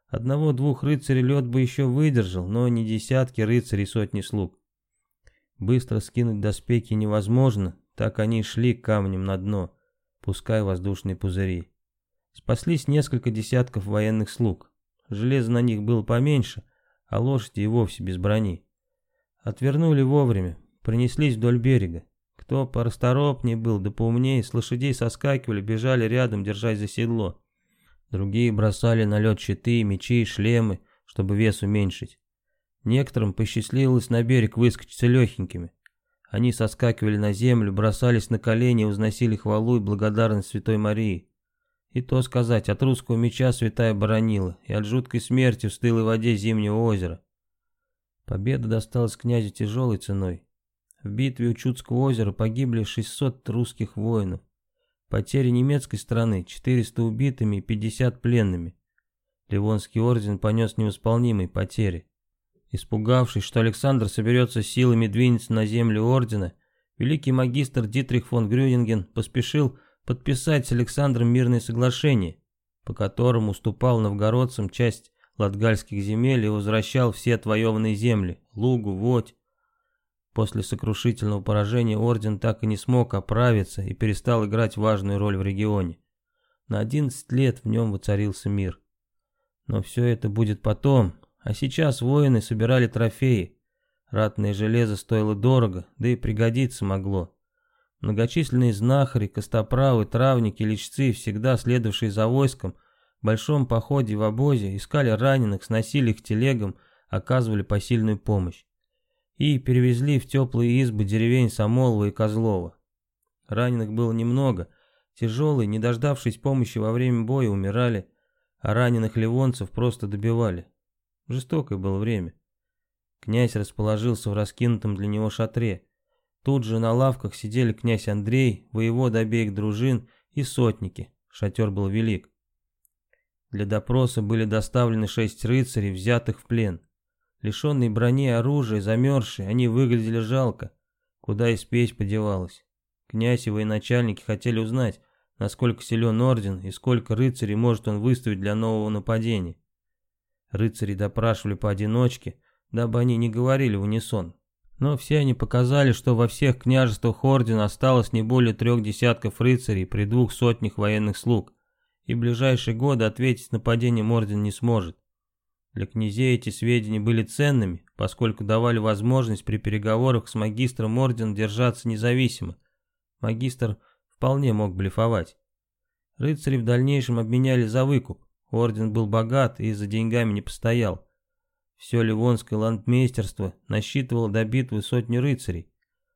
A: Одного-двух рыцарей лед бы еще выдержал, но не десятки рыцарей сотни слуг. Быстро скинуть доспехи невозможно, так они шли камнем на дно, пуская воздушные пузыри. Спаслись несколько десятков военных слуг. Железа на них было поменьше, а лошади и вовсе без брони. Отвернули вовремя, принеслись вдоль берега. Кто порасторопнее был, да поумнее, с лошадей соскакивали, бежали рядом, держась за седло. Другие бросали на лед щиты, мечи, шлемы, чтобы вес уменьшить. Некоторым посчастливилось на берег выскочить легенькими. Они соскакивали на землю, бросались на колени и узносили хвалу и благодарность Святой Марии. И то сказать, от русского меча святая боронила, и от жуткой смерти в стылой воде Зимнего озера. Победа досталась князю тяжелой ценой. В битве у Чудского озера погибли 600 русских воинов. Потери немецкой стороны 400 убитыми и 50 пленными. Ливонский орден понес невосполнимые потери. Испугавшись, что Александр соберется силами двинется на землю ордена, великий магистр Дитрих фон Грюнинген поспешил подписать с Александром мирное соглашение, по которому уступал новгородцам часть латгальских земель и возвращал все отвоеванные земли, Лугу, Водь. После сокрушительного поражения орден так и не смог оправиться и перестал играть важную роль в регионе. На 11 лет в нем воцарился мир. Но все это будет потом, а сейчас воины собирали трофеи. Ратное железо стоило дорого, да и пригодиться могло. Многочисленные знахари, костоправы, травники, лечцы, всегда следовавшие за войском, в большом походе в обозе искали раненых, сносили их телегам, оказывали посильную помощь. И перевезли в теплые избы деревень Самолова и Козлова. Раненых было немного, тяжелые, не дождавшись помощи во время боя, умирали, а раненых ливонцев просто добивали. Жестокое было время. Князь расположился в раскинутом для него шатре. Тут же на лавках сидели князь Андрей, воевод обеих дружин и сотники. Шатер был велик. Для допроса были доставлены шесть рыцарей, взятых в плен. Лишенные брони и оружия, замерзшие, они выглядели жалко. Куда и спесь подевалась. Князь и военачальники хотели узнать, насколько силен орден и сколько рыцарей может он выставить для нового нападения. Рыцари допрашивали поодиночке, дабы они не говорили в унисон. Но все они показали, что во всех княжествах ордена осталось не более трех десятков рыцарей при двух сотнях военных слуг, и в ближайшие годы ответить нападением орден не сможет. Для князей эти сведения были ценными, поскольку давали возможность при переговорах с магистром ордена держаться независимо. Магистр вполне мог блефовать. Рыцари в дальнейшем обменяли за выкуп, Орден был богат и за деньгами не постоял. Все Ливонское ландмейстерство насчитывало до битвы сотни рыцарей.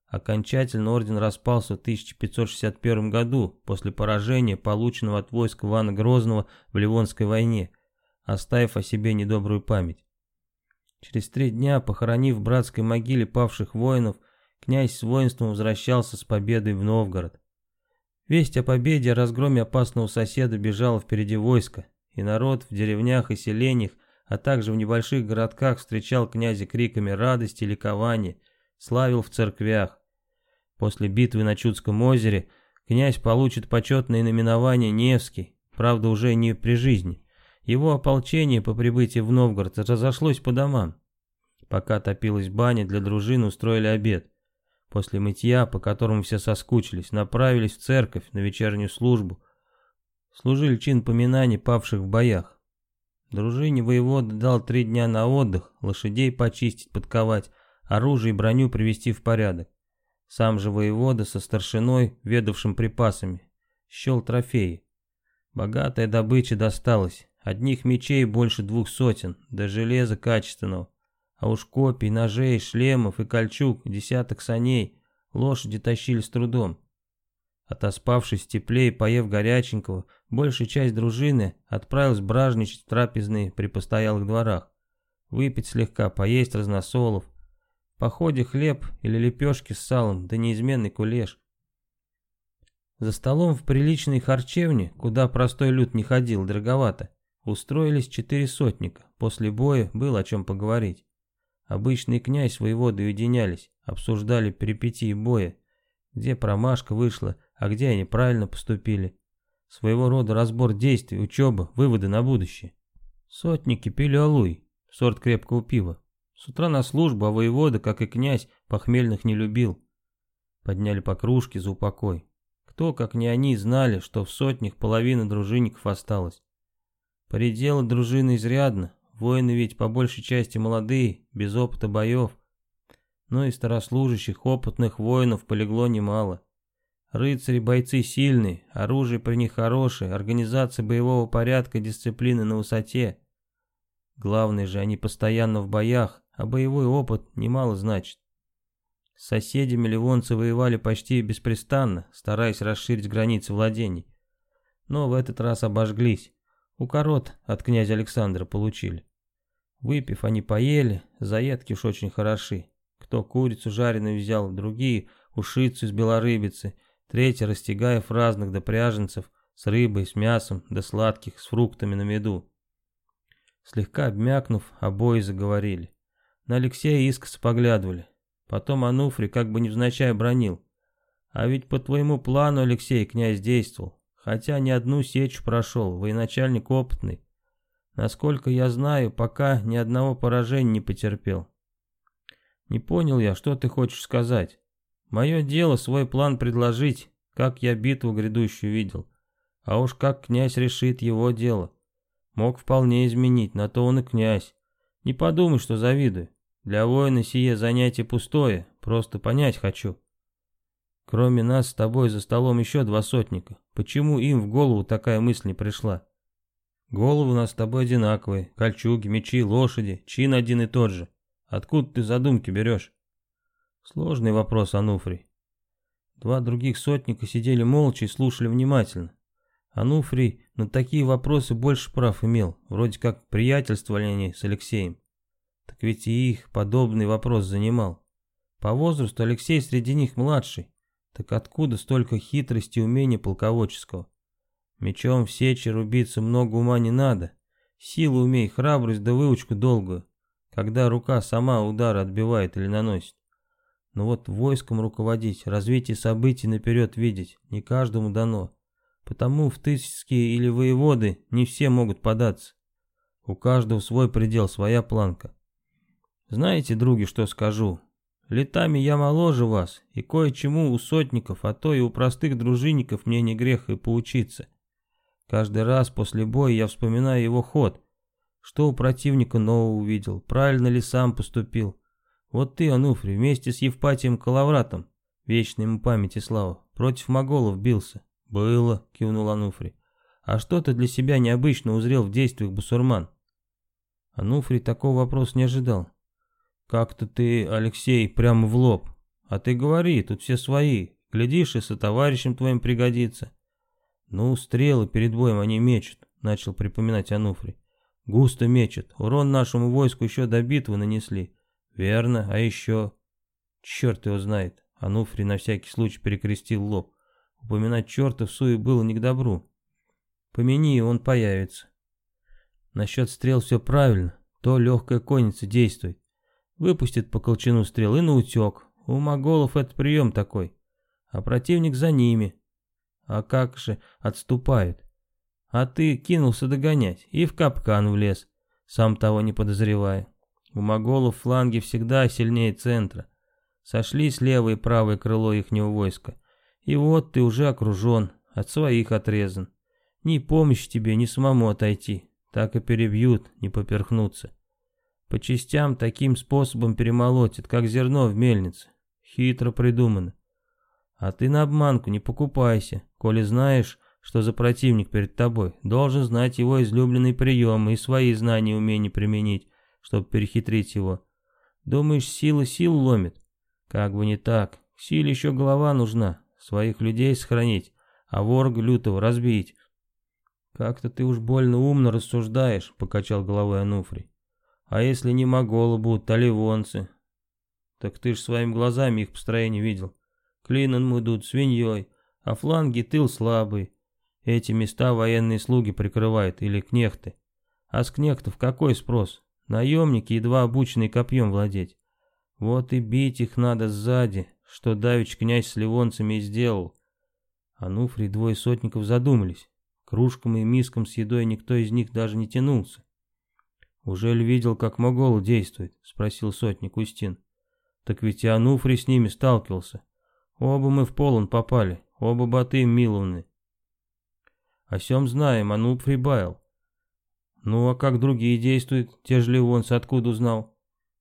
A: Окончательно орден распался в 1561 году после поражения, полученного от войск Ивана Грозного в Ливонской войне, оставив о себе недобрую память. Через три дня, похоронив в братской могиле павших воинов, князь с воинством возвращался с победой в Новгород. Весть о победе, о разгроме опасного соседа бежала впереди войска, и народ в деревнях и селениях, а также в небольших городках встречал князя криками радости и ликования, славил в церквях. После битвы на Чудском озере князь получит почетное наименование Невский, правда уже не при жизни. Его ополчение по прибытии в Новгород разошлось по домам. Пока топилась баня, для дружины устроили обед. После мытья, по которому все соскучились, направились в церковь на вечернюю службу, служили чин поминаний павших в боях. Дружине воевода дал три дня на отдых, лошадей почистить, подковать, оружие и броню привести в порядок. Сам же воевода со старшиной, ведавшим припасами, счел трофеи. Богатая добыча досталась, одних мечей больше двух сотен, да железа качественного. А уж копий, ножей, шлемов и кольчуг, десяток саней, лошади тащили с трудом. Отоспавшись теплее, поев горяченького, большая часть дружины отправилась бражничать в трапезные при постоялых дворах. Выпить слегка, поесть разносолов. В походе хлеб или лепешки с салом, да неизменный кулеш. За столом в приличной харчевне, куда простой люд не ходил, дороговато, устроились четыре сотника. После боя было о чем поговорить. Обычный князь воеводы уединялись, обсуждали перипетии боя, где промашка вышла, а где они правильно поступили. Своего рода разбор действий, учеба, выводы на будущее. Сотники пили алуй, сорт крепкого пива. С утра на службу, а воевода, как и князь, похмельных не любил. Подняли по кружке за упокой. Кто, как не они, знали, что в сотнях половина дружинников осталось. Поредела дружина изрядно, воины ведь по большей части молодые, без опыта боев. Но и старослужащих, опытных воинов полегло немало. Рыцари бойцы сильные, оружие при них хорошее, организация боевого порядка, дисциплины на высоте. Главное же, они постоянно в боях, а боевой опыт немало значит. С соседями ливонцы воевали почти беспрестанно, стараясь расширить границы владений. Но в этот раз обожглись. Укорот от князя Александра получили. Выпив, они поели, заедки уж очень хороши. Кто курицу жареную взял, другие ушицу из белорыбицы – Третий, растягаев разных до пряженцев, с рыбой, с мясом, до сладких, с фруктами на меду. Слегка обмякнув, обои заговорили. На Алексея искоса поглядывали. Потом Ануфрий как бы невзначай бронил. А ведь по твоему плану, Алексей, князь действовал. Хотя ни одну сечь прошел, военачальник опытный. Насколько я знаю, пока ни одного поражения не потерпел. Не понял я, что ты хочешь сказать. Мое дело свой план предложить, как я битву грядущую видел. А уж как князь решит его дело. Мог вполне изменить, на то он и князь. Не подумай, что завидую. Для воина сие занятие пустое, просто понять хочу. Кроме нас с тобой за столом еще два сотника. Почему им в голову такая мысль не пришла? Головы у нас с тобой одинаковые. Кольчуги, мечи, лошади, чин один и тот же. Откуда ты задумки берешь? Сложный вопрос, Ануфрий. Два других сотника сидели молча и слушали внимательно. Ануфрий на такие вопросы больше прав имел, вроде как приятельствовали они с Алексеем. Так ведь и их подобный вопрос занимал. По возрасту Алексей среди них младший. Так откуда столько хитрости и умения полководческого? Мечом в сече рубиться много ума не надо. Силу умей, храбрость да выучку долгую, когда рука сама удар отбивает или наносит. Но вот войском руководить, развитие событий наперед видеть, не каждому дано. Потому в тысячские или воеводы не все могут податься. У каждого свой предел, своя планка. Знаете, други, что скажу? Летами я моложе вас, и кое-чему у сотников, а то и у простых дружинников мне не грех и поучиться. Каждый раз после боя я вспоминаю его ход. Что у противника нового увидел, правильно ли сам поступил. Вот ты, Ануфрий, вместе с Евпатием Калавратом, вечной ему памяти слава, против моголов бился. «Было», — кивнул Ануфрий. «А что ты для себя необычно узрел в действиях бусурман?» Ануфрий такого вопроса не ожидал. «Как-то ты, Алексей, прямо в лоб. А ты говори, тут все свои. Глядишь, и со товарищем твоим пригодится». «Ну, стрелы перед боем они мечут», — начал припоминать Ануфрий. «Густо мечут. Урон нашему войску еще до битвы нанесли». «Верно, а еще...» «Черт его знает». Ануфрий на всякий случай перекрестил лоб. Упоминать черта в суе было не к добру. Помяни, он появится. Насчет стрел все правильно. То легкая конница действует. Выпустит по колчану стрел и наутек. У моголов это прием такой. А противник за ними. А как же отступают. А ты кинулся догонять и в капкан влез, сам того не подозревая. У моголов фланги всегда сильнее центра. Сошлись левое и правое крыло ихнего войска. И вот ты уже окружен, от своих отрезан. Ни помощь тебе, ни самому отойти. Так и перебьют, не поперхнуться. По частям таким способом перемолотят, как зерно в мельнице. Хитро придумано. А ты на обманку не покупайся, коли знаешь, что за противник перед тобой. Должен знать его излюбленные приемы и свои знания и умения применить, чтобы перехитрить его. Думаешь, сила сил ломит? Как бы не так. Силе еще голова нужна, своих людей сохранить, а ворога лютого разбить. «Как-то ты уж больно умно рассуждаешь», — покачал головой Ануфрий. «А если не моголы будут, а ливонцы?» «Так ты ж своими глазами их построение видел. Клином идут, свиньей, а фланги тыл слабый. Эти места военные слуги прикрывают, или кнехты. А с кнехтов какой спрос? Наемники, едва обученные копьем владеть. Вот и бить их надо сзади, что давич князь с ливонцами и сделал. Ануфрий и двое сотников задумались. Кружкам и мискам с едой никто из них даже не тянулся. «Уже ли видел, как Могол действует?» — спросил сотник Устин. «Так ведь и Ануфрий с ними сталкивался. Оба мы в полон попали, оба баты миловны. О сем знаем, Ануфрий баял. Ну а как другие действуют, те же ливонцы откуда узнал?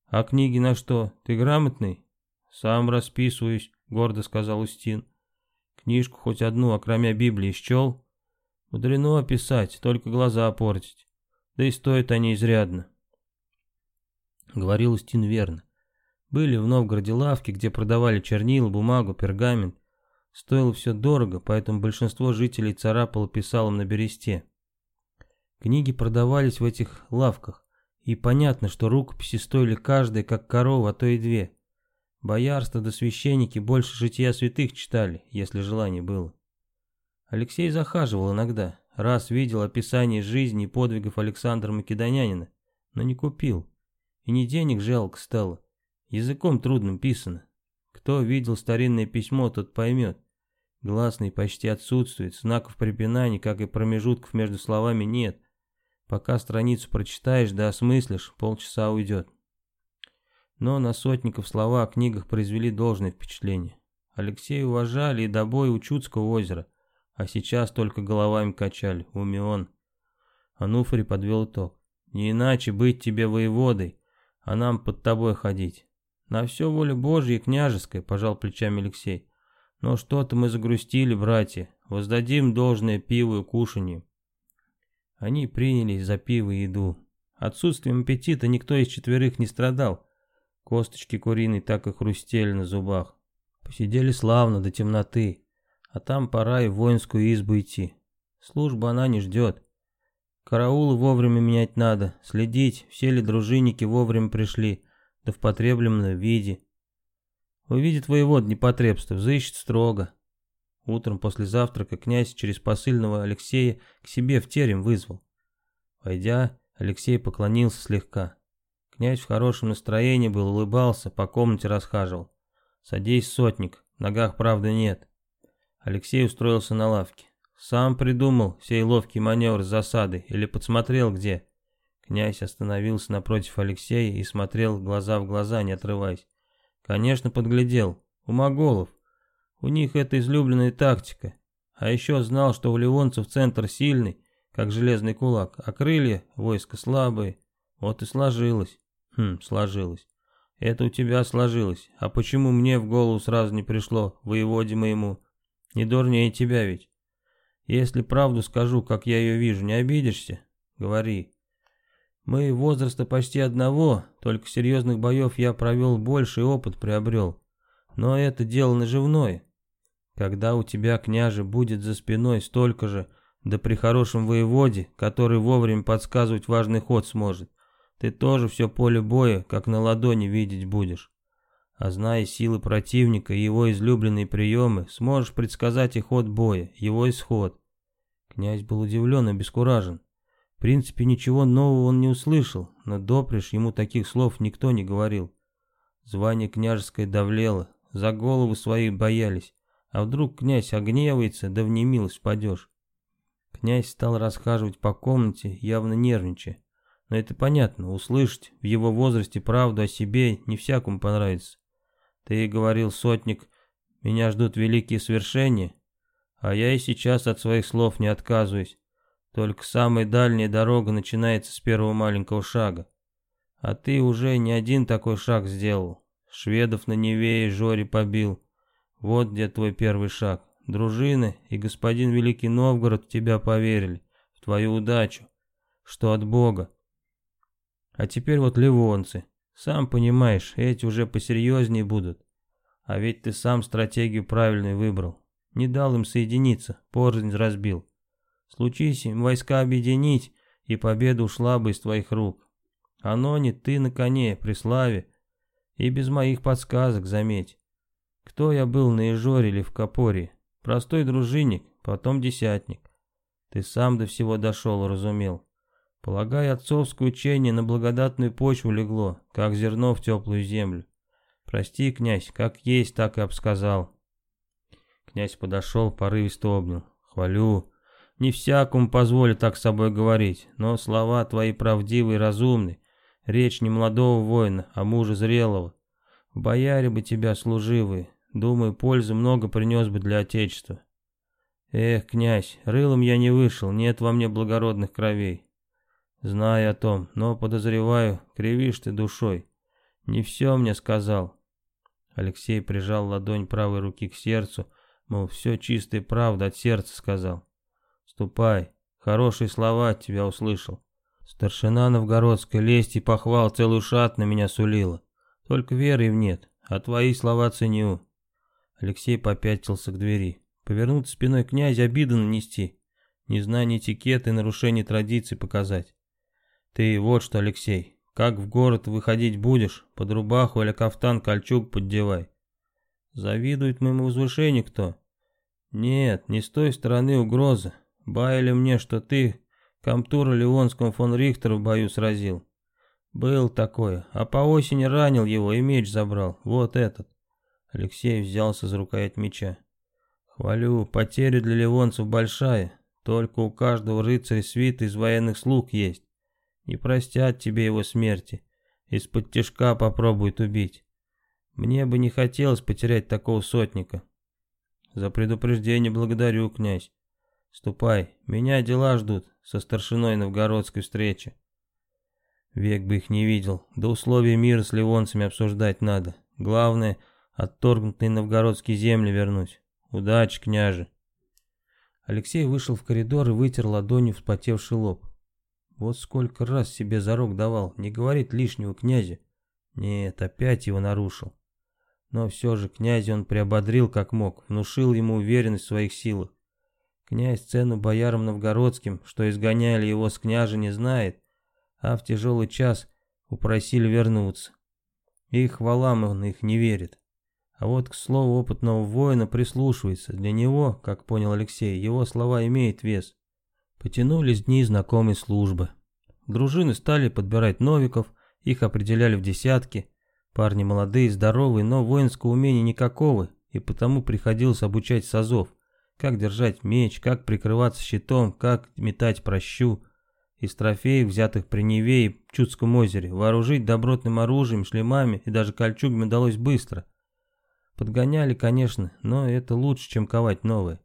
A: А книги на что, ты грамотный?» «Сам расписываюсь», — гордо сказал Устин. «Книжку хоть одну, окромя Библии, счел?» «Мудрено описать, только глаза портить. Да и стоят они изрядно». Говорил Устин верно. Были в Новгороде лавки, где продавали чернила, бумагу, пергамент. Стоило все дорого, поэтому большинство жителей царапало писалом на бересте. Книги продавались в этих лавках, и понятно, что рукописи стоили каждая, как корова, а то и две. Боярство да священники больше жития святых читали, если желание было. Алексей захаживал иногда, раз видел описание жизни и подвигов Александра Македонянина, но не купил. И не денег жалко стало, языком трудным писано. Кто видел старинное письмо, тот поймет. Гласный почти отсутствует, знаков препинаний, как и промежутков между словами, нет. Пока страницу прочитаешь да осмыслишь, полчаса уйдет. Но на сотников слова о книгах произвели должное впечатление. Алексея уважали и до боя у Чудского озера, а сейчас только головами качали, умен. Ануфрий подвел итог. Не иначе быть тебе воеводой, а нам под тобой ходить. На все воля Божья и княжеская, пожал плечами Алексей. Но что-то мы загрустили, братья, воздадим должное пиву и кушанью. Они принялись за пиво и еду. Отсутствием аппетита никто из четверых не страдал. Косточки куриной так и хрустели на зубах. Посидели славно до темноты, а там пора и в воинскую избу идти. Служба она не ждет. Караулы вовремя менять надо, следить, все ли дружинники вовремя пришли, да в потребленном виде. Увидит воевод непотребство, взыщет строго. Утром после завтрака князь через посыльного Алексея к себе в терем вызвал. Войдя, Алексей поклонился слегка. Князь в хорошем настроении был, улыбался, по комнате расхаживал. «Садись, сотник, ногах правды нет». Алексей устроился на лавке. «Сам придумал сей ловкий маневр с засады или подсмотрел где?» Князь остановился напротив Алексея и смотрел глаза в глаза, не отрываясь. «Конечно, подглядел. У моголов. У них это излюбленная тактика. А еще знал, что у ливонцев центр сильный, как железный кулак, а крылья войска слабые. Вот и сложилось. Хм, сложилось. Это у тебя сложилось. А почему мне в голову сразу не пришло, воеводе моему? Не дурнее тебя ведь. Если правду скажу, как я ее вижу, не обидишься? Говори. Мы возраста почти одного, только серьезных боев я провел больше и опыт приобрел. Но это дело наживное. Когда у тебя, княже, будет за спиной столько же, да при хорошем воеводе, который вовремя подсказывать важный ход сможет, ты тоже все поле боя, как на ладони, видеть будешь. А зная силы противника и его излюбленные приемы, сможешь предсказать и ход боя, его исход. Князь был удивлен и бескуражен. В принципе, ничего нового он не услышал, но допрежь ему таких слов никто не говорил. Звание княжеское давлело, за головы свои боялись, а вдруг князь огневается, да в немилость падешь. Князь стал расхаживать по комнате, явно нервничая. Но это понятно, услышать в его возрасте правду о себе не всякому понравится. Ты говорил, сотник, меня ждут великие свершения, а я и сейчас от своих слов не отказываюсь. Только самая дальняя дорога начинается с первого маленького шага. А ты уже не один такой шаг сделал. Шведов на Неве и Жоре побил. Вот где твой первый шаг. Дружины и господин Великий Новгород в тебя поверили, в твою удачу, что от Бога. А теперь вот ливонцы. Сам понимаешь, эти уже посерьезнее будут. А ведь ты сам стратегию правильную выбрал. Не дал им соединиться, порознь разбил. Случись им войска объединить, и победа ушла бы из твоих рук. Оно не ты на коне, при славе. И без моих подсказок, заметь. Кто я был на Ижоре или в Капоре? Простой дружинник, потом десятник. Ты сам до всего дошел, разумел. Полагай, отцовское учение на благодатную почву легло, как зерно в теплую землю. Прости, князь, как есть, так и обсказал. Князь подошел, порывисто обнял. Хвалю. Не всякому позволю так с собой говорить, но слова твои правдивы и разумны. Речь не молодого воина, а мужа зрелого. Бояре бы тебя служивые. Думаю, пользы много принес бы для отечества. Эх, князь, рылом я не вышел, нет во мне благородных кровей. Знаю о том, но подозреваю, кривишь ты душой. Не все мне сказал. Алексей прижал ладонь правой руки к сердцу, мол, все чистая правда от сердца сказал. Ступай, хорошие слова от тебя услышал. Старшина новгородская лесть и похвал целую шат на меня сулила. Только веры им нет, а твои слова ценю. Алексей попятился к двери. Повернуться спиной князя обиду нанести. Незнание этикета и нарушение традиций показать. Ты вот что, Алексей, как в город выходить будешь, под рубаху или кафтан кольчуг поддевай. Завидует моему возвышению кто? Нет, не с той стороны угроза. Баяли мне, что ты комтура Ливонского фон Рихтера в бою сразил. Был такое, а по осени ранил его и меч забрал, вот этот. Алексей взялся за рукоять меча. Хвалю, потеря для ливонцев большая, только у каждого рыцаря свит из военных слуг есть. Не простят тебе его смерти, из-под тяжка попробуют убить. Мне бы не хотелось потерять такого сотника. За предупреждение благодарю, князь. Ступай, меня дела ждут со старшиной новгородской встречи. Век бы их не видел, до условия мира с ливонцами обсуждать надо. Главное, отторгнутые новгородские земли вернуть. Удачи, княже. Алексей вышел в коридор и вытер ладонью вспотевший лоб. Вот сколько раз себе зарок давал, не говорит лишнего князя. Нет, опять его нарушил. Но все же князя он приободрил как мог, внушил ему уверенность в своих силах. Князь цену боярам новгородским, что изгоняли его с княжи, не знает, а в тяжелый час упросили вернуться. И хвалам он их не верит. А вот к слову опытного воина прислушивается. Для него, как понял Алексей, его слова имеют вес. Потянулись дни знакомой службы. Дружины стали подбирать новиков, их определяли в десятки. Парни молодые, здоровые, но воинского умения никакого, и потому приходилось обучать сазов. Как держать меч, как прикрываться щитом, как метать прощу. Из трофеев, взятых при Неве и Чудском озере, вооружить добротным оружием, шлемами и даже кольчугами удалось быстро. Подгоняли, конечно, но это лучше, чем ковать новые.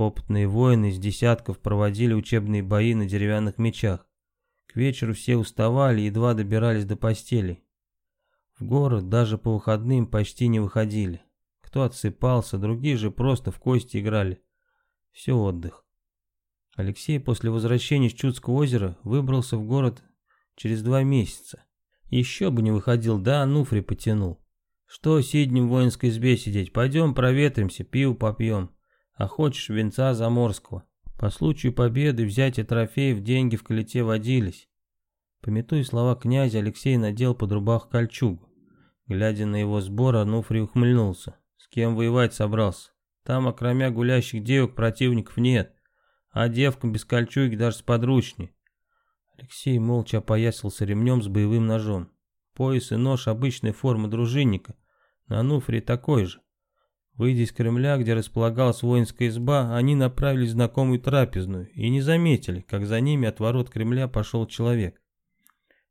A: Опытные воины из десятков проводили учебные бои на деревянных мечах. К вечеру все уставали, едва добирались до постели. В город даже по выходным почти не выходили. Кто отсыпался, другие же просто в кости играли. Все отдых. Алексей после возвращения с Чудского озера выбрался в город через два месяца. Еще бы не выходил, да Ануфрий потянул. Что сиднем в воинской избе сидеть, пойдем проветримся, пиво попьем. А хочешь венца заморского. По случаю победы взятия трофеев деньги в колете водились. Пометуя слова князя, Алексей надел под рубах кольчугу. Глядя на его сбор, Ануфрий ухмыльнулся кем воевать собрался. Там, окромя гулящих девок, противников нет, а девкам без кольчуги даже сподручней. Алексей молча опоясался ремнем с боевым ножом. Пояс и нож обычной формы дружинника, на Ануфрии такой же. Выйдя из Кремля, где располагалась воинская изба, они направились в знакомую трапезную и не заметили, как за ними от ворот Кремля пошел человек.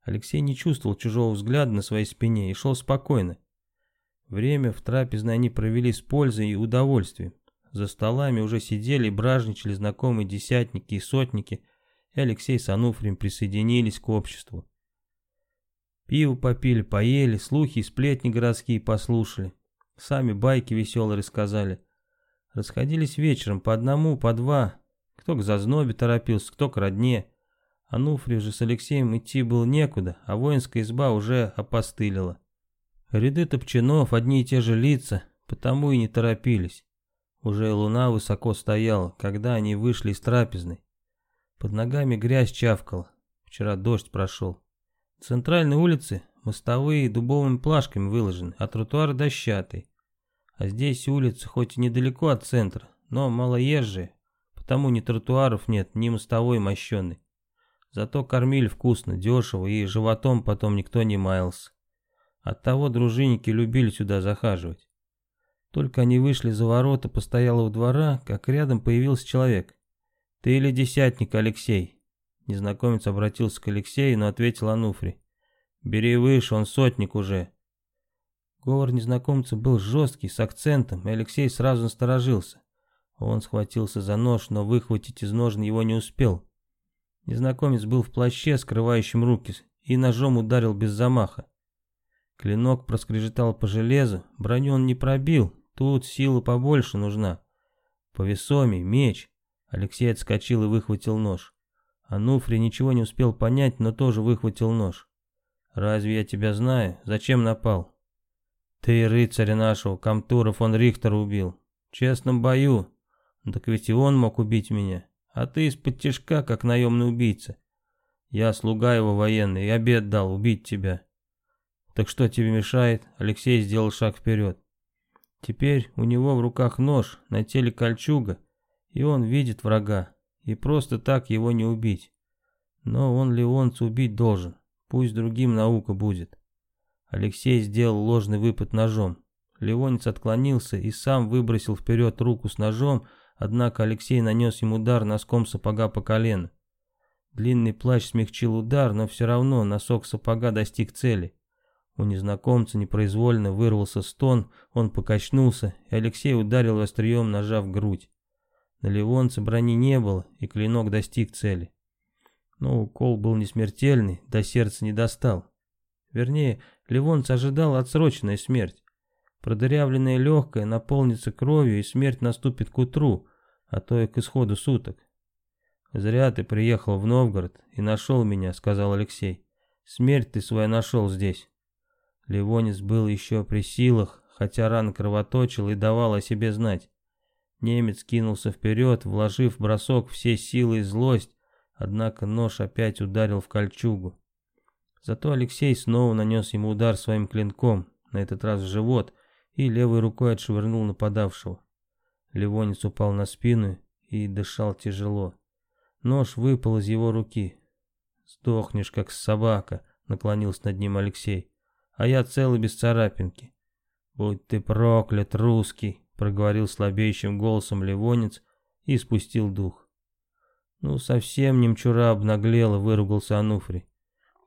A: Алексей не чувствовал чужого взгляда на своей спине и шел спокойно, Время в трапезной они провели с пользой и удовольствием. За столами уже сидели и бражничали знакомые десятники и сотники, и Алексей с Ануфрием присоединились к обществу. Пиво попили, поели, слухи и сплетни городские послушали. Сами байки веселые рассказали. Расходились вечером по одному, по два. Кто к зазнобе торопился, кто к родне. Ануфрию же с Алексеем идти было некуда, а воинская изба уже опостылила. Ряды топчанов, одни и те же лица, потому и не торопились. Уже луна высоко стояла, когда они вышли из трапезной. Под ногами грязь чавкала, вчера дождь прошел. Центральные улицы мостовые дубовыми плашками выложены, а тротуары дощатые. А здесь улицы хоть и недалеко от центра, но малоезжие, потому ни тротуаров нет, ни мостовой мощеный. Зато кормили вкусно, дешево и животом потом никто не маялся. Оттого дружинники любили сюда захаживать. Только они вышли за ворота постоялого двора, как рядом появился человек. «Ты или десятник, Алексей?» Незнакомец обратился к Алексею, но ответил Ануфрий. «Бери выше, он сотник уже». Говор незнакомца был жесткий, с акцентом, и Алексей сразу насторожился. Он схватился за нож, но выхватить из ножен его не успел. Незнакомец был в плаще, скрывающем руки, и ножом ударил без замаха. Клинок проскрежетал по железу, броню он не пробил, тут сила побольше нужна. Повесомей, меч. Алексей отскочил и выхватил нож. Ануфрий ничего не успел понять, но тоже выхватил нож. «Разве я тебя знаю? Зачем напал?» «Ты рыцаря нашего, Камтура фон Рихтера убил. В честном бою. Так ведь и он мог убить меня. А ты из-под тяжка, как наемный убийца. Я слуга его военный и обед дал убить тебя. «Так что тебе мешает?» Алексей сделал шаг вперед. Теперь у него в руках нож, на теле кольчуга, и он видит врага, и просто так его не убить. Но он Леонца убить должен, пусть другим наука будет. Алексей сделал ложный выпад ножом. Ливонец отклонился и сам выбросил вперед руку с ножом, однако Алексей нанес ему удар носком сапога по колено. Длинный плащ смягчил удар, но все равно носок сапога достиг цели. У незнакомца непроизвольно вырвался стон, он покачнулся, и Алексей ударил острием ножа в грудь. На ливонце брони не было, и клинок достиг цели. Но укол был не смертельный, до сердца не достал. Вернее, ливонец ожидал отсроченная смерть. Продырявленное легкое наполнится кровью, и смерть наступит к утру, а то и к исходу суток. «Зря ты приехал в Новгород и нашел меня», — сказал Алексей. «Смерть ты свою нашел здесь». Ливонец был еще при силах, хотя ран кровоточил и давал о себе знать. Немец кинулся вперед, вложив бросок все силы и злость, однако нож опять ударил в кольчугу. Зато Алексей снова нанес ему удар своим клинком, на этот раз в живот, и левой рукой отшвырнул нападавшего. Ливонец упал на спину и дышал тяжело. Нож выпал из его руки. «Сдохнешь, как собака», — наклонился над ним Алексей а я целый без царапинки. «Будь ты проклят, русский!» — проговорил слабеющим голосом ливонец и спустил дух. «Ну, совсем немчура обнаглела», — выругался Ануфрий.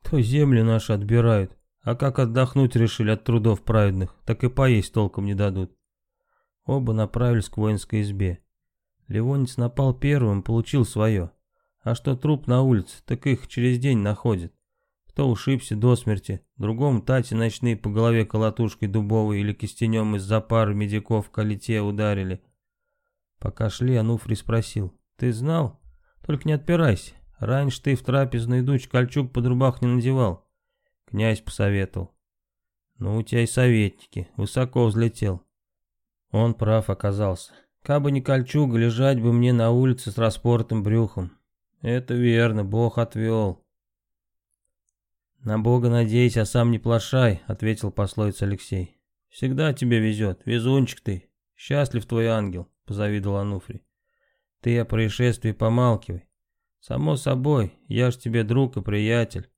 A: «То земли наши отбирают, а как отдохнуть решили от трудов праведных, так и поесть толком не дадут». Оба направились к воинской избе. Ливонец напал первым, получил свое. А что труп на улице, так их через день находят. Кто ушибся до смерти, другому тати ночные по голове колотушкой дубовой или кистенем из-за пары медиков в колите ударили. Пока шли, Ануфрий спросил, «Ты знал? Только не отпирайся. Раньше ты в трапезную идуч кольчуг под рубах не надевал». Князь посоветовал. «Ну, у тебя и советники. Высоко взлетел». Он прав оказался. Кабы не кольчуга, лежать бы мне на улице с распортым брюхом. Это верно, Бог отвел. «На Бога надейся, а сам не плашай», — ответил пословица Алексей. «Всегда тебе везет, везунчик ты. Счастлив твой ангел», — позавидовал Ануфрий. «Ты о происшествии помалкивай. Само собой, я ж тебе друг и приятель».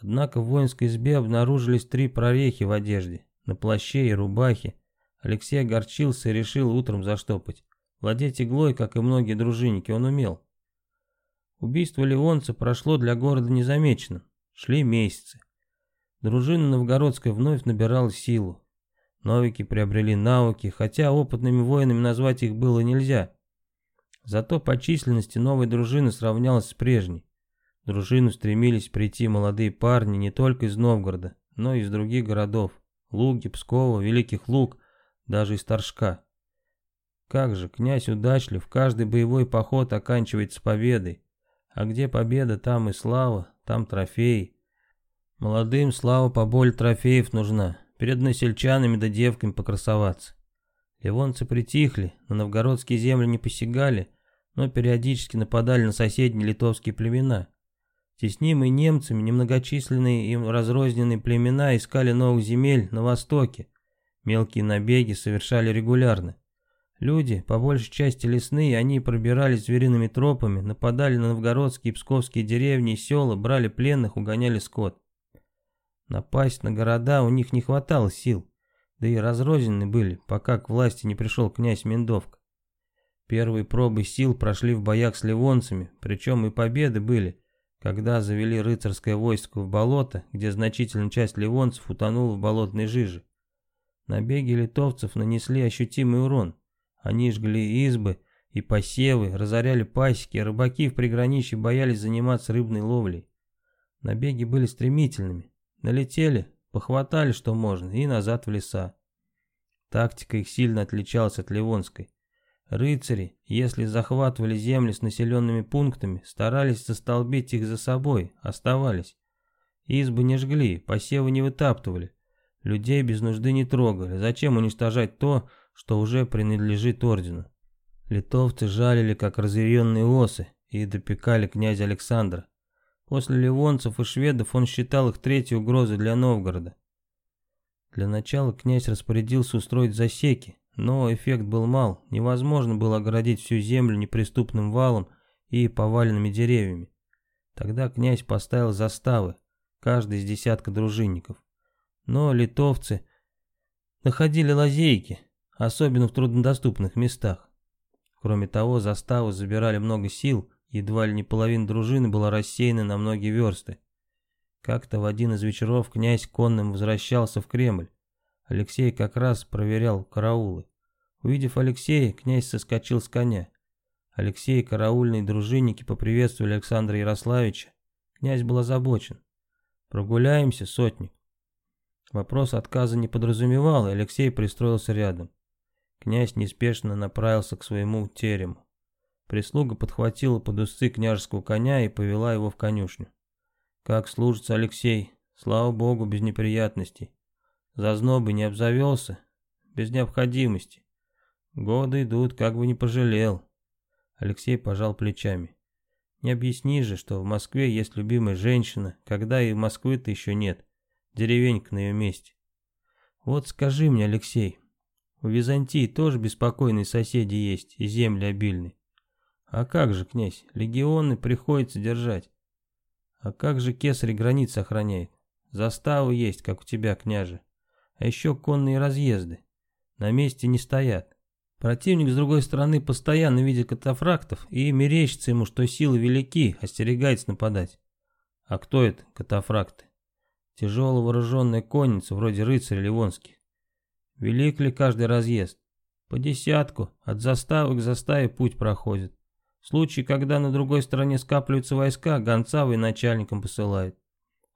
A: Однако в воинской избе обнаружились три прорехи в одежде, на плаще и рубахе. Алексей огорчился и решил утром заштопать. Владеть иглой, как и многие дружинники, он умел. Убийство Ливонца прошло для города незамеченным. Шли месяцы. Дружина новгородская вновь набирала силу. Новики приобрели науки, хотя опытными воинами назвать их было нельзя. Зато по численности новой дружины сравнялась с прежней. В дружину стремились прийти молодые парни не только из Новгорода, но и из других городов. Луги, Пскова, Великих Луг, даже из Торжка. Как же, князь удачлив, каждый боевой поход оканчивается победой. А где победа, там и слава, там трофеи. Молодым слава поболь трофеев нужна, перед насельчанами да девками покрасоваться. Ливонцы притихли, на новгородские земли не посягали, но периодически нападали на соседние литовские племена. Теснимые немцами, немногочисленные и разрозненные племена искали новых земель на востоке. Мелкие набеги совершали регулярно. Люди, по большей части лесные, они пробирались звериными тропами, нападали на новгородские и псковские деревни и села, брали пленных, угоняли скот. Напасть на города у них не хватало сил, да и разрознены были, пока к власти не пришел князь Мендовка. Первые пробы сил прошли в боях с ливонцами, причем и победы были, когда завели рыцарское войско в болото, где значительная часть ливонцев утонула в болотной жиже. Набеги литовцев нанесли ощутимый урон, они жгли избы и посевы, разоряли пасеки, рыбаки в приграничье боялись заниматься рыбной ловлей. Набеги были стремительными. Налетели, похватали, что можно, и назад в леса. Тактика их сильно отличалась от Ливонской. Рыцари, если захватывали земли с населенными пунктами, старались застолбить их за собой, оставались. Избы не жгли, посевы не вытаптывали. Людей без нужды не трогали. Зачем уничтожать то, что уже принадлежит ордену. Литовцы жалили, как разъяренные осы, и допекали князя Александра. После ливонцев и шведов он считал их третьей угрозой для Новгорода. Для начала князь распорядился устроить засеки, но эффект был мал, невозможно было оградить всю землю неприступным валом и поваленными деревьями. Тогда князь поставил заставы, каждый из десятка дружинников. Но литовцы находили лазейки, особенно в труднодоступных местах. Кроме того, заставы забирали много сил, едва ли не половина дружины была рассеяна на многие версты. Как-то в один из вечеров князь конным возвращался в Кремль. Алексей как раз проверял караулы. Увидев Алексея, князь соскочил с коня. Алексей и караульные дружинники поприветствовали Александра Ярославича. Князь был озабочен. «Прогуляемся, сотник». Вопрос отказа не подразумевал, и Алексей пристроился рядом. Князь неспешно направился к своему терему. Прислуга подхватила под усы княжеского коня и повела его в конюшню. «Как служится Алексей? Слава богу, без неприятностей. Зазнобы не обзавелся? Без необходимости. Годы идут, как бы не пожалел». Алексей пожал плечами. «Не объясни же, что в Москве есть любимая женщина, когда и Москвы-то еще нет. Деревенька на ее месте. Вот скажи мне, Алексей, у Византии тоже беспокойные соседи есть и земли обильные. А как же, князь, легионы приходится держать. А как же кесарь границы охраняет? Заставы есть, как у тебя, княже. А еще конные разъезды. На месте не стоят. Противник с другой стороны постоянно видит катафрактов и мерещится ему, что силы велики, остерегается нападать. А кто это, катафракты? Тяжело вооруженная конница, вроде рыцаря Ливонских. Велик ли каждый разъезд? По десятку, от заставы к заставе путь проходит. В случае, когда на другой стороне скапливаются войска, гонца начальникам посылает.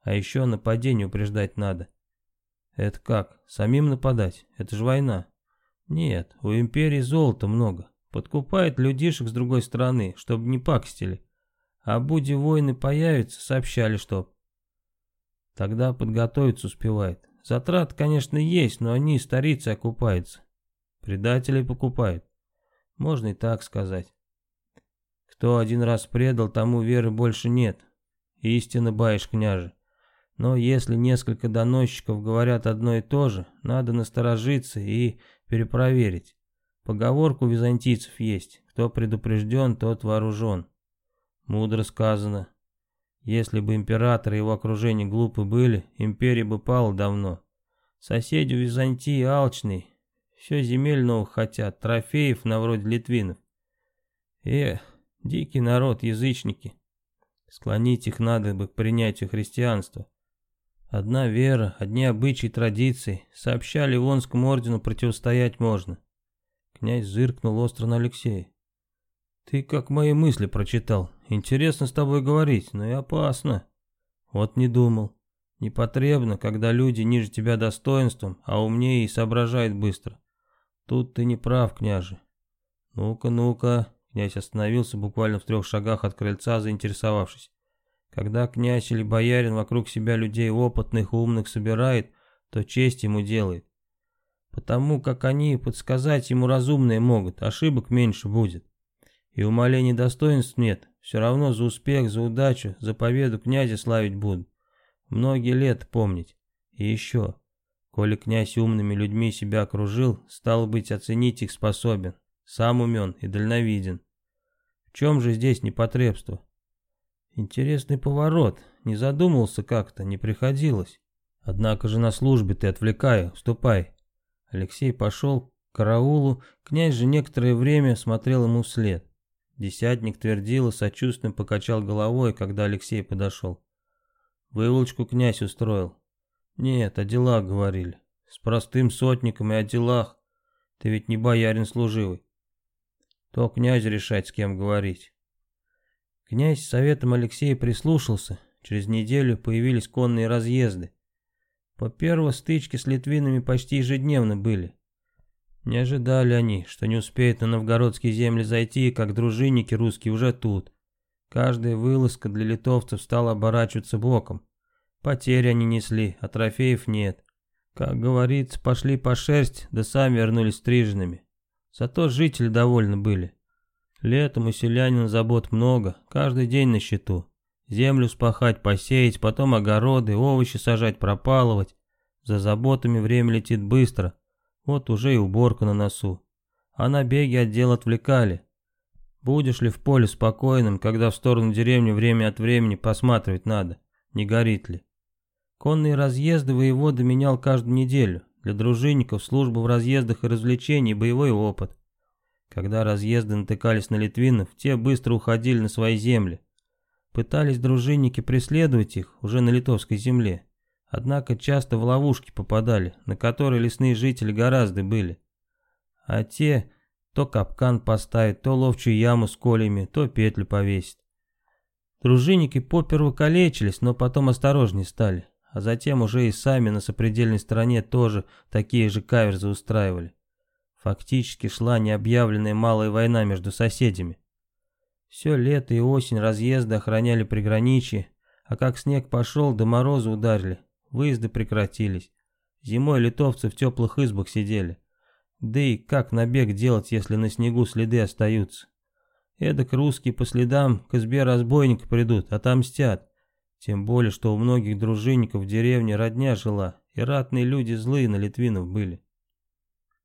A: А еще нападение упреждать надо. Это как? Самим нападать? Это же война. Нет, у империи золота много. Подкупает людишек с другой стороны, чтобы не пакостили. А буди войны появятся, сообщали, чтоб. Тогда подготовиться успевает. Затрат, конечно, есть, но они старицы окупаются. Предателей покупают. Можно и так сказать. Кто один раз предал, тому веры больше нет. Истинно баишь, княже. Но если несколько доносчиков говорят одно и то же, надо насторожиться и перепроверить. Поговорка у византийцев есть. Кто предупрежден, тот вооружен. Мудро сказано. Если бы император и его окружение глупы были, империя бы пала давно. Соседи в Византии алчные, все земель новых хотят, трофеев на вроде литвинов. Эх, дикий народ, язычники. Склонить их надо бы к принятию христианства. Одна вера, одни обычаи и традиции. Сообща Ливонскому ордену противостоять можно. Князь зыркнул остро на Алексея. Ты как мои мысли прочитал. Интересно с тобой говорить, но и опасно. Вот не думал. Непотребно, когда люди ниже тебя достоинством, а умнее и соображают быстро. Тут ты не прав, княже. Ну-ка, ну-ка. Князь остановился буквально в трех шагах от крыльца, заинтересовавшись. Когда князь или боярин вокруг себя людей опытных и умных собирает, то честь ему делает. Потому как они подсказать ему разумные могут, ошибок меньше будет. И умолений достоинств нет, все равно за успех, за удачу, за победу князя славить будут. Многие лет помнить. И еще, коли князь умными людьми себя окружил, стал быть оценить их способен, сам умен и дальновиден. В чем же здесь непотребство? Интересный поворот, не задумался как-то, не приходилось. Однако же на службе ты отвлекаю, ступай. Алексей пошел к караулу, князь же некоторое время смотрел ему вслед. Десятник твердил и сочувственно покачал головой, когда Алексей подошел. Выволочку князь устроил. Нет, о делах говорили. С простым сотником и о делах. Ты ведь не боярин служивый. То князь решать, с кем говорить. Князь советом Алексея прислушался. Через неделю появились конные разъезды. По первой стычке с литвинами почти ежедневно были. Не ожидали они, что не успеют на новгородские земли зайти, как дружинники русские уже тут. Каждая вылазка для литовцев стала оборачиваться боком. Потери они несли, а трофеев нет. Как говорится, пошли по шерсть, да сами вернулись стриженными. Зато жители довольны были. Летом у селянина забот много, каждый день на счету. Землю спахать, посеять, потом огороды, овощи сажать, пропалывать. За заботами время летит быстро, вот уже и уборка на носу. А набеги от дел отвлекали. Будешь ли в поле спокойным, когда в сторону деревни время от времени посматривать надо, не горит ли? Конные разъезды воевода менял каждую неделю, Для дружинников служба в разъездах и развлечений, боевой опыт. Когда разъезды натыкались на литвинов, те быстро уходили на свои земли. Пытались дружинники преследовать их уже на литовской земле. Однако часто в ловушки попадали, на которые лесные жители гораздо были. А те то капкан поставят, то ловчую яму с колями, то петлю повесят. Дружинники поперву калечились, но потом осторожнее стали, а затем уже и сами на сопредельной стороне тоже такие же каверзы устраивали. Фактически шла необъявленная малая война между соседями. Все лето и осень разъезды охраняли приграничье, а как снег пошел, до мороза ударили, выезды прекратились. Зимой литовцы в теплых избах сидели. Да и как набег делать, если на снегу следы остаются? Эдак русские по следам к избе разбойника придут, отомстят. Тем более, что у многих дружинников в деревне родня жила, и ратные люди злые на литвинов были.